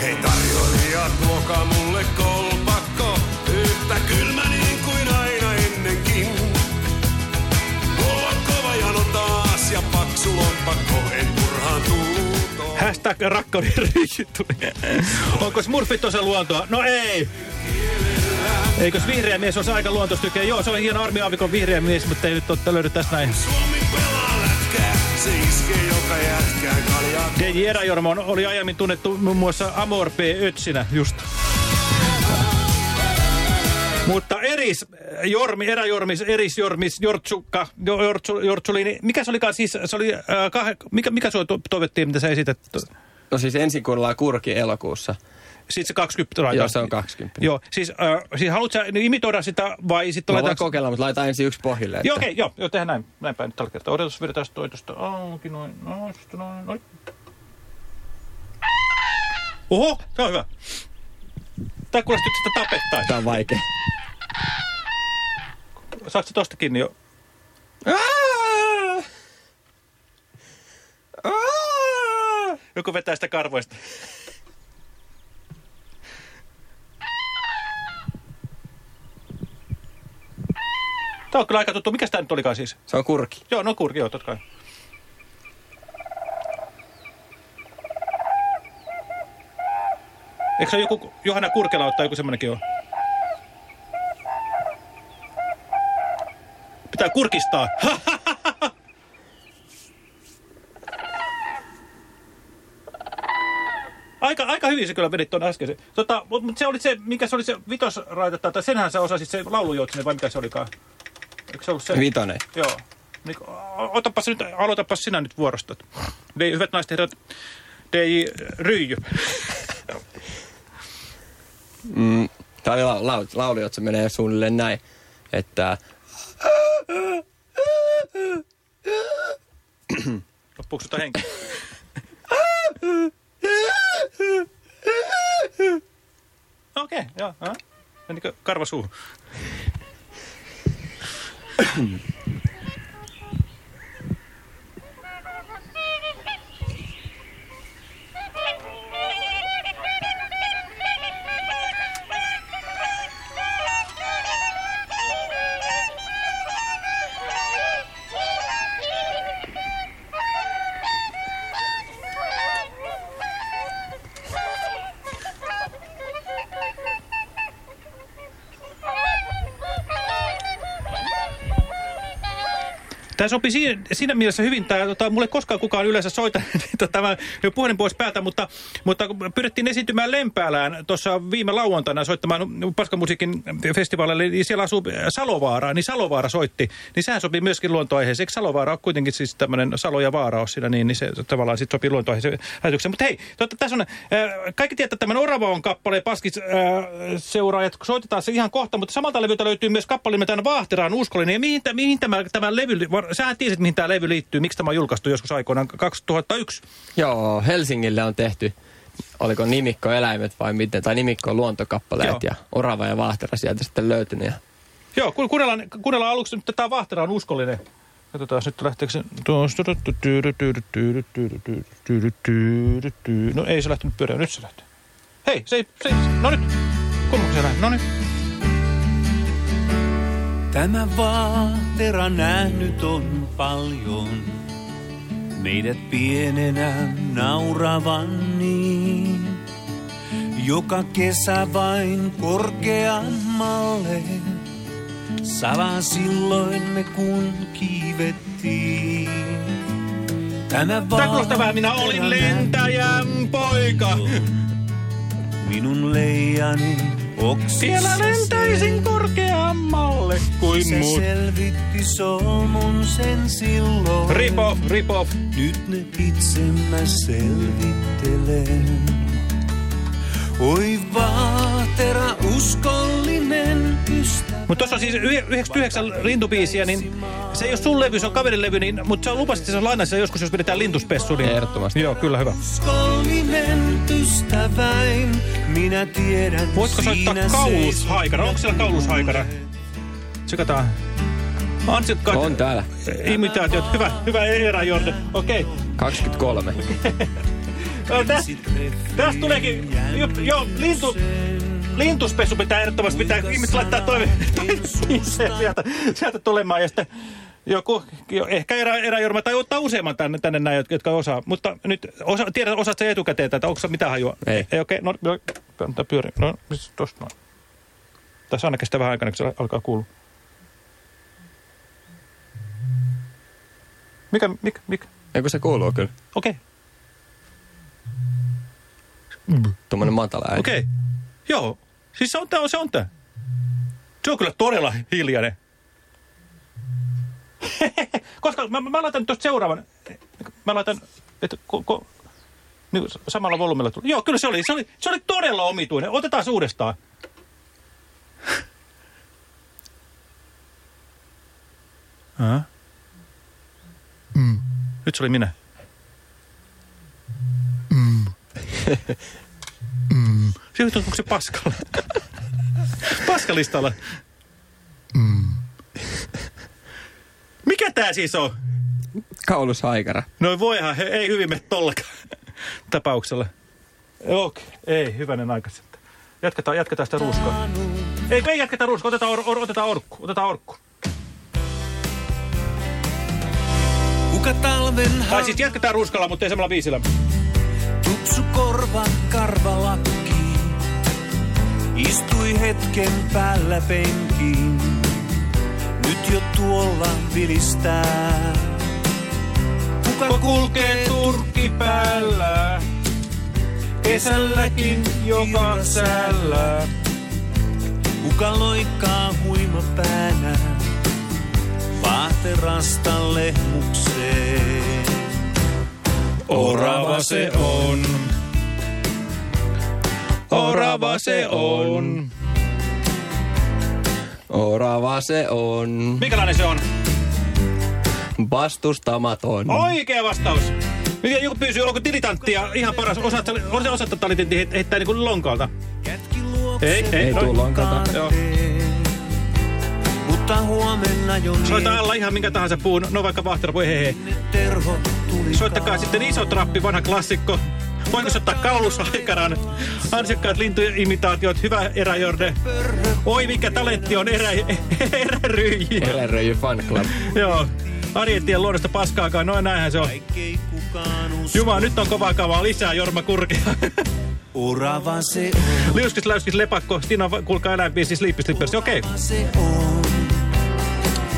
Hei tarjoilija, tuokaa mulle kolpakko, yhtä kylmä niin kuin aina ennenkin. Mulla on kova jano taas ja paksu lompakko, en turhaan tullut. Hashtag rakkauden tuli. Onko Smurfit osa luontoa? No ei. Eikös vihreä mies olisi aika luontostykeä? Joo, se on hieno armiaavikon vihreä mies, mutta ei nyt totta löydy tästä näin. Se iskee joka jätkään kaljaa. DJ oli aiemmin tunnettu muun muassa Amor P. Ötsinä, just. Mutta Eris, Jormi, Eräjormis, Eris, Jormis, Jortsukka, Jo- Jortsu, Jortsuliini, mikä se olikaan siis, se oli, äh, kah, mikä, mikä sua to- toivottiin, mitä sä esität? No siis ensin kuunnellaan kurki elokuussa. Sitten se 20 laitetaan. Joo, se on 20. Joo, siis, äh, siis haluatko sä imitoida sitä vai sitten Mä voin laitetaan... kokeilla, mutta laitetaan ensin yksi pohjille. Että... Joo, okei, joo, joo, tehdään näin. Näin päin nyt tällä kertaa. Odotus, vedetään toi tosta auki, noin, noin, noin, noin. Oho, se on hyvä. Tää kuulosti nyt sitä tapettain. Tää on vaikea. Saatko sä tosta kiinni jo? Joku vetää sitä karvoista. Tää on kyllä aika tuttu. Mikäs tää nyt olikaan siis? Se on kurki. Joo, no kurki, joo, totta kai. Eikö se joku Johanna Kurkela tai joku semmonenkin ole? Pitää kurkistaa. Aika, aika hyvin se kyllä vedit tuon äskeisen. Tota, mutta mut se oli se, mikä se oli se vitosraitetta, tai senhän sä osasit se laulujoutsinen, vai mikä se olikaan? Eikö se ollut se? Vitonen. Joo. Niin, otapas nyt, aloitapas sinä nyt vuorosta. DJ, hyvät naiset herrat, DJ Ryijy. Mm, oli la, la, laulu, että se menee suunnilleen näin, että... Loppuuko sitä henki? Okei, okay, joo. Menikö karva suuhun? Tämä sopii siinä, siinä mielessä hyvin. Tämä, tota, mulle koskaan kukaan yleensä soita <laughs> niin tota, tämä jo puhelin pois päältä, mutta, mutta kun pyrittiin esiintymään Lempäälään tuossa viime lauantaina soittamaan Paskamusiikin festivaalille, niin siellä asuu Salovaara, niin Salovaara soitti. Niin sehän sopii myöskin luontoaiheeseen. Eikö Salovaara on kuitenkin siis tämmöinen Salo ja Vaara on siinä, niin, niin se tavallaan sitten sopii luontoaiheeseen. Mutta hei, tota, tässä on, äh, kaikki tietää tämän Orava on kappale, Paskis äh, seuraajat, soitetaan se ihan kohta, mutta samalta levyltä löytyy myös kappale nimeltään Vahteraan uskollinen. Ja mihin, mihin tämä, tämä levy, sähän tiesit mihin tämä levy liittyy, miksi tämä on julkaistu joskus aikoinaan 2001? Joo, Helsingille on tehty, oliko nimikko eläimet vai miten, tai nimikko luontokappaleet Joo. ja Orava ja Vahtera sieltä sitten löytynyt. Ja Joo, ku- kuunnellaan, kuunnellaan aluksi nyt tätä Vahteraan uskollinen. Katsotaan nyt lähteekö se. No ei se lähtenyt pyörään, nyt se lähtee. Hei, se ei, se ei, no nyt. Kummanko se lähtee? No nyt. Tämä vaatera nähnyt on paljon. Meidät pienenä nauravan niin. Joka kesä vain korkeammalle. Salaa silloin me kun kiivettiin. Tämä vähän, minä olin vaatera lentäjän poika. Minun leijani oksissa Siellä lentäisin korkeammalle kuin Se muut. selvitti solmun sen silloin. Rip off, rip off. Nyt ne itse mä selvittelen. Oi vaatera, uskollinen ystävä. Mutta tuossa on siis yhe- 99 lintubiisiä, niin se ei ole sun levy, se on kaverin levy, niin, mutta sä lupasit, että se on lainassa joskus, jos pidetään lintuspessu. Niin... Ehdottomasti. Joo, kyllä hyvä. Ystäväin, minä tiedän Voitko soittaa kaulushaikara? Onko siellä kaulushaikara? Tsekataan. Ansiokkaat On täällä. imitaatiot. Hyvä, hyvä Eera Jorde. Okei. 23. Okay. Tästä tästä tuleekin, jo, jo lintu, lintuspessu pitää ehdottomasti, pitää ihmiset laittaa toive, sieltä, sieltä tulemaan ja sitten joku, jo, ehkä erä, eräjorma tai ottaa useamman tänne, tänne näin, jotka- osaa. Mutta nyt, osa, tiedät, osaat sä etukäteen tätä, onko se mitään hajua? Ei. Ei okei, okay, no, no tämä pyöri. No, missä tosta noin. Tässä aina kestää vähän aikaa, kun se alkaa kuulua. Mikä, mikä, mikä? Eikö se kuuluu kyllä? Okei. Okay. Tuommoinen matala ääni. Okei. Okay. Joo. Siis se on tää, se on tää. Se on kyllä todella hiljainen. <laughs> Koska mä, mä laitan tuosta seuraavan. Mä laitan, että ko, ko, niin samalla volyymilla tuli. Joo, kyllä se oli. Se oli, se oli todella omituinen. Otetaan uudestaan. <laughs> Äh? Mm. Nyt se oli minä. Mm. <laughs> mm. Se onko se paskalla? Paskalistalla. Mm. Mikä tää siis on? Kaulushaikara. No voihan, he, ei hyvin mene tollakaan tapauksella. Okei, ei, hyvänen aika sitten. Jatketaan, jatketaan sitä ruuskoa. Ei, ei jatketa ruuskoa, otetaan, or, or, otetaan orkku, otetaan orkku. Kuka talven Tai siis jatketaan ruuskalla, mutta ei samalla viisillä. Tupsu korva karvalakki. Istui hetken päällä penkiin. Nyt jo tuolla vilistää. Kuka kulkee turkki päällä? Kesälläkin joka säällä. Kuka loikkaa huima päänä vaaterasta lehmukseen? Orava se on. Orava se on. Orava se on. Mikälainen se on? Vastustamaton. Oikea vastaus. Mikä joku pysyy, onko dilitanttia ihan paras? Osaat, osaat, osaat tätä heittää, heittää niin kuin lonkalta? Ei, ei, Ei tuu lonkalta. Joo. Mutta huomenna jo niin Soita alla ihan minkä tahansa puun, no vaikka vahtera, voi hei hei. Soittakaa sitten iso trappi, vanha klassikko. Voinko soittaa kaulusaikaran? Ansiokkaat lintuimitaatiot, hyvä eräjorde. Oi mikä talentti on erä, <laughs> eräryiji. Eläinröijy fan club. Joo. Arjettien luonnosta paskaakaan, noin näinhän se on. Jumala, nyt on kovaa kavaa lisää Jorma Kurkia. <laughs> Orava se Liuskis, läyskis, lepakko. Siinä on, kuulkaa eläinbiisi Sleepy Slippers. Okei. se on.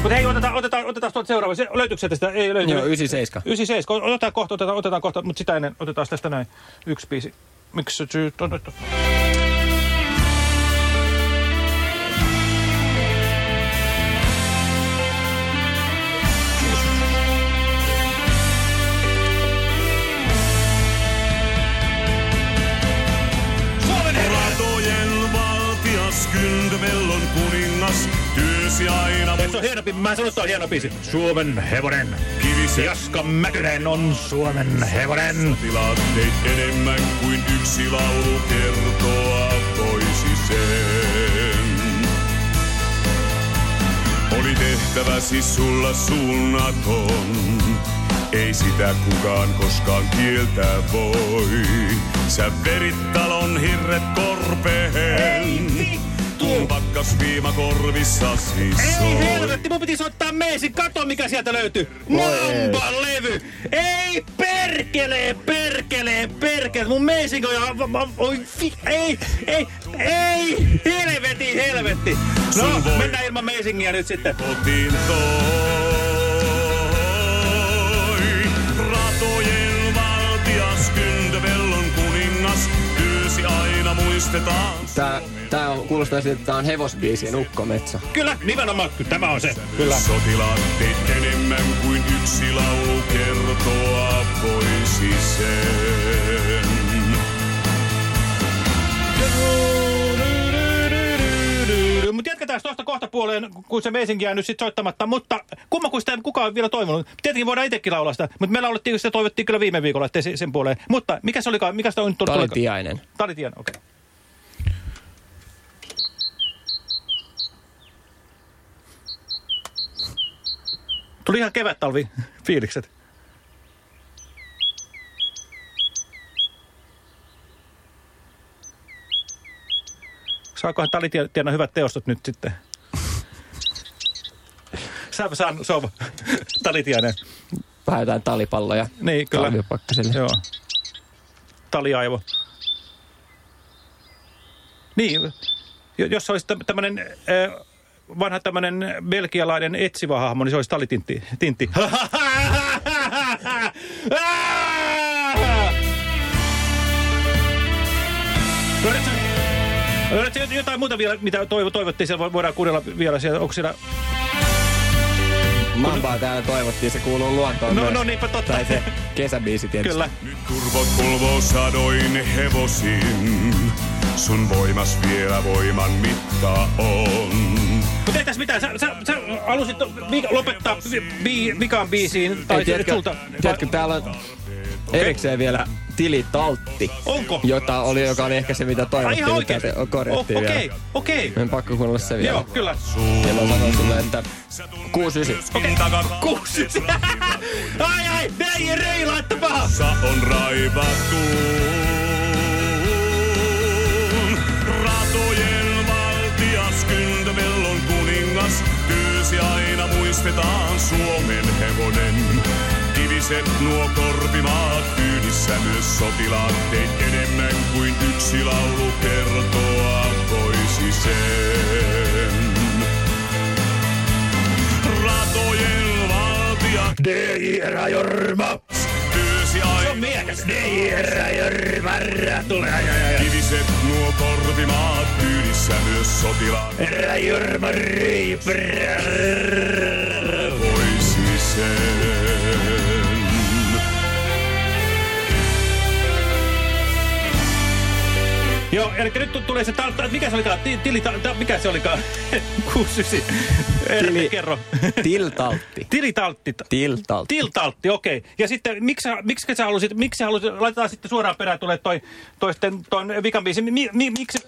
Mutta hei, otetaan, otetaan, otetaan tuolta seuraava. Se, löytyykö se tästä? Ei löyty. Joo, 97. 97. Otetaan kohta, otetaan, otetaan kohta, mutta sitä ennen otetaan tästä näin yksi biisi. Miksi se syy? to- kuningas, työsi aina... Se on hieno biisi. Mä sanon, että on hieno biisi. Suomen hevonen. Kivisen Jaska Mäkynen on Suomen hevonen. Tilat teit enemmän kuin yksi laulu kertoa voisi sen. Oli tehtäväsi sulla suunnaton, ei sitä kukaan koskaan kieltää voi. Sä verit talon hirret korpeen, tuon pakkas viima korvissasi Ei soi. helvetti, mun piti soittaa Meisin. Kato mikä sieltä löytyy. Mamban levy. Ei perkele, perkele, perkele. Mun Meisin on ja... Oi, ei, ei, ei. Helvetti, helvetti. No, mennään ilman Meisingiä nyt sitten. kotiin toi. Tää, tää on, kuulostaa siltä, että tää on hevosbiisien ukkometso. Kyllä, nimenomaan. Kyllä Tämä on se. Kyllä. Sotilaat enemmän kuin yksi laulu kertoa voisi sen. Mutta jatketaan tuosta kohta puoleen, kun se Meisinki jää nyt sitten soittamatta. Mutta kumma kuin sitä ei kukaan vielä toivonut. Tietenkin voidaan itsekin laulaa sitä, mutta me laulettiin, sitä toivottiin kyllä viime viikolla, ettei se- sen puoleen. Mutta mikä se olikaan? Mikä sitä on nyt tullut? Tää oli Tiainen. Tämä oli Tiainen, okei. Okay. Tuli ihan kevät-talvi fiilikset. Saakohan Talitiana hyvät teostot nyt sitten? Sä saan sova. Talitiainen. Vähän jotain talipalloja. Niin, kyllä. Talvipakkaselle. Joo. Taliaivo. Niin, jo- jos olisi tämmöinen äh, vanha tämmöinen belgialainen etsivä hahmo, niin se olisi talitintti. Tintti. Löydätkö löydätkö <laughs> jotain muuta vielä, mitä toivo, toivottiin, siellä voidaan kuunnella vielä siellä. Onko siellä... Mambaa täällä toivottiin, se kuuluu luontoon No, myös. no niinpä totta. Tai se kesäbiisi tietysti. Kyllä. Turvot kulvoo sadoin hevosin, sun voimas vielä voiman mitta on. Mutta ei tässä mitään. Sä, sä, sä halusit lopettaa vi, vi, vikaan biisiin. Tai Ei, tiedätkö, sulta. tiedätkö, täällä on erikseen vielä Tili Taltti. Onko? Jota oli, joka oli ehkä se, mitä toivottiin, ihan se korjattiin O- vielä. Okei, okei. Meidän pakko kuunnella se vielä. Joo, kyllä. Ja mä sanon sulle, että 69. Okei. Kuusi. <laughs> ai ai, ei reilaa, että paha. on raivattu. Työsi aina muistetaan Suomen hevonen. Kiviset nuo korpimaat kyydissä myös sotilaat, teit enemmän kuin yksi laulu kertoa voisi sen. Ratojen valtia. DJ Jorma. Aina. Se on miekäs. Ai, ai, ai. Kiviset nuo korpimaat kyydissä myös sotilaat. Herra. Voisi Joo, eli nyt tu- tulee se, ta- ta- mikä se olikaan, Ti- tili, ta- ta- mikä se olikaan, <laughs> 69, Tili- kerro. Tiltaltti. <laughs> Tilitaltti. Tiltaltti. Tiltaltti, okei. Okay. Ja sitten, miksi, miksi sä halusit, miksi sä halusit, laitetaan sitten suoraan perään tulee toi, toi sitten, toi vikan biisi. Mi, mi, miksi,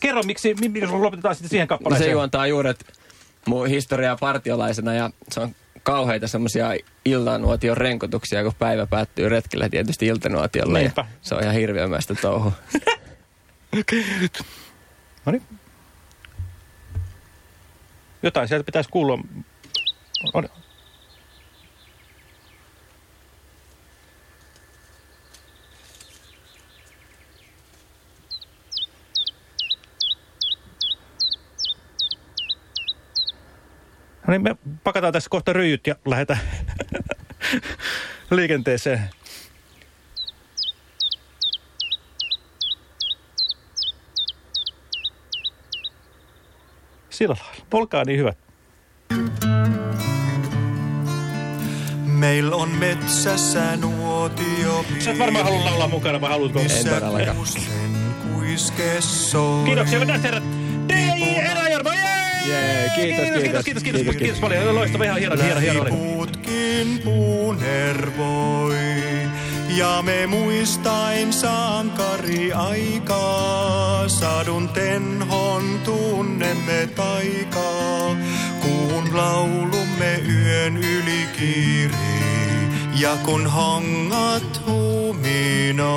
kerro, miksi, mi, lopetetaan sitten siihen No se kappaleeseen. juontaa juuret mun historiaa partiolaisena ja se on kauheita semmosia iltanuotion renkotuksia, kun päivä päättyy retkellä tietysti iltanuotiolle. Niinpä. Ja se on ihan hirviömäistä <laughs> touhua. No niin. Jotain sieltä pitäisi kuulla. On, No niin, me pakataan tässä kohta ryijyt ja lähdetään <laughs> liikenteeseen. Sillä lailla. Olkaa niin hyvät. Meil on metsässä nuotio Sä et varmaan halua laulaa mukana, vai haluatko? kuiske soi. Kiitoksia, ja herrat. DJ Eräjärva, jee! Jee, kiitos, kiitos, kiitos, kiitos, kiitos, kiitos paljon. Loistava, ihan hieno, hieno, hieno. oli. Puutkin puunervoi. Ja me muistain sankari aikaa, sadun tenhon tunnemme taikaa. Kuun laulumme yön yli kiiri, ja kun hangat huminoi.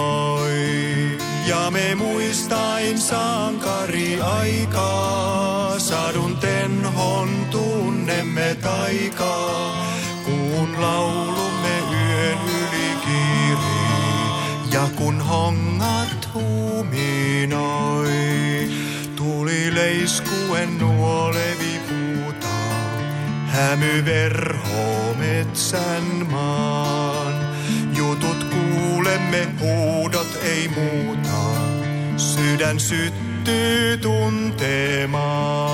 Ja me muistain sankari aikaa, sadun tenhon tunnemme taikaa. Kuun laulumme yön yli ja kun hangat huminoi. Tuli leiskuen nuolevi puuta, hämy verho metsän maan. Jutut kuulemme, huudot ei muuta, sydän syttyy tuntemaan.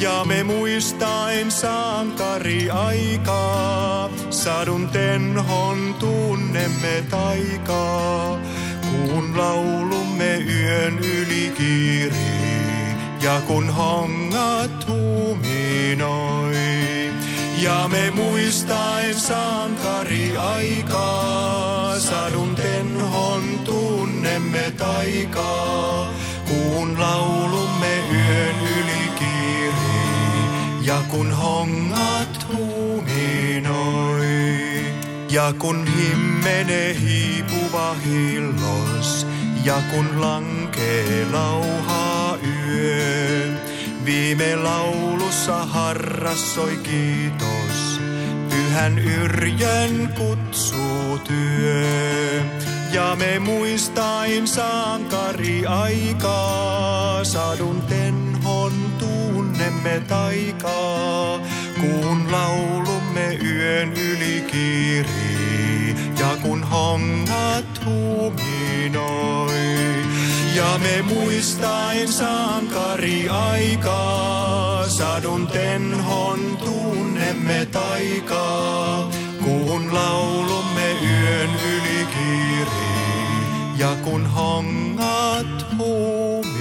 Ja me muistain sankari aikaa, sadun tenhon tunnemme taikaa. Kuun laulumme yön yli kiiri, ja kun hangat huminoi. Ja me muistain sankari aikaa, sadun tenhon tunnemme taikaa. Kuun laulumme ja kun hongat huminoi. Ja kun himmene hiipuva hillos, ja kun lankee lauhaa yö, viime laulussa harrassoi kiitos, pyhän yrjön kutsuu työ. Ja me muistain sankari aikaa, sadun tenhon tunnemme taikaa. Kuun laulumme yön yli kiiri, ja kun hongat huminoi. Ja me muistain sankari aikaa, sadun tenhon tunnemme taikaa. Kuun laulumme yön yli kiiri, ja kun hongat huminoi.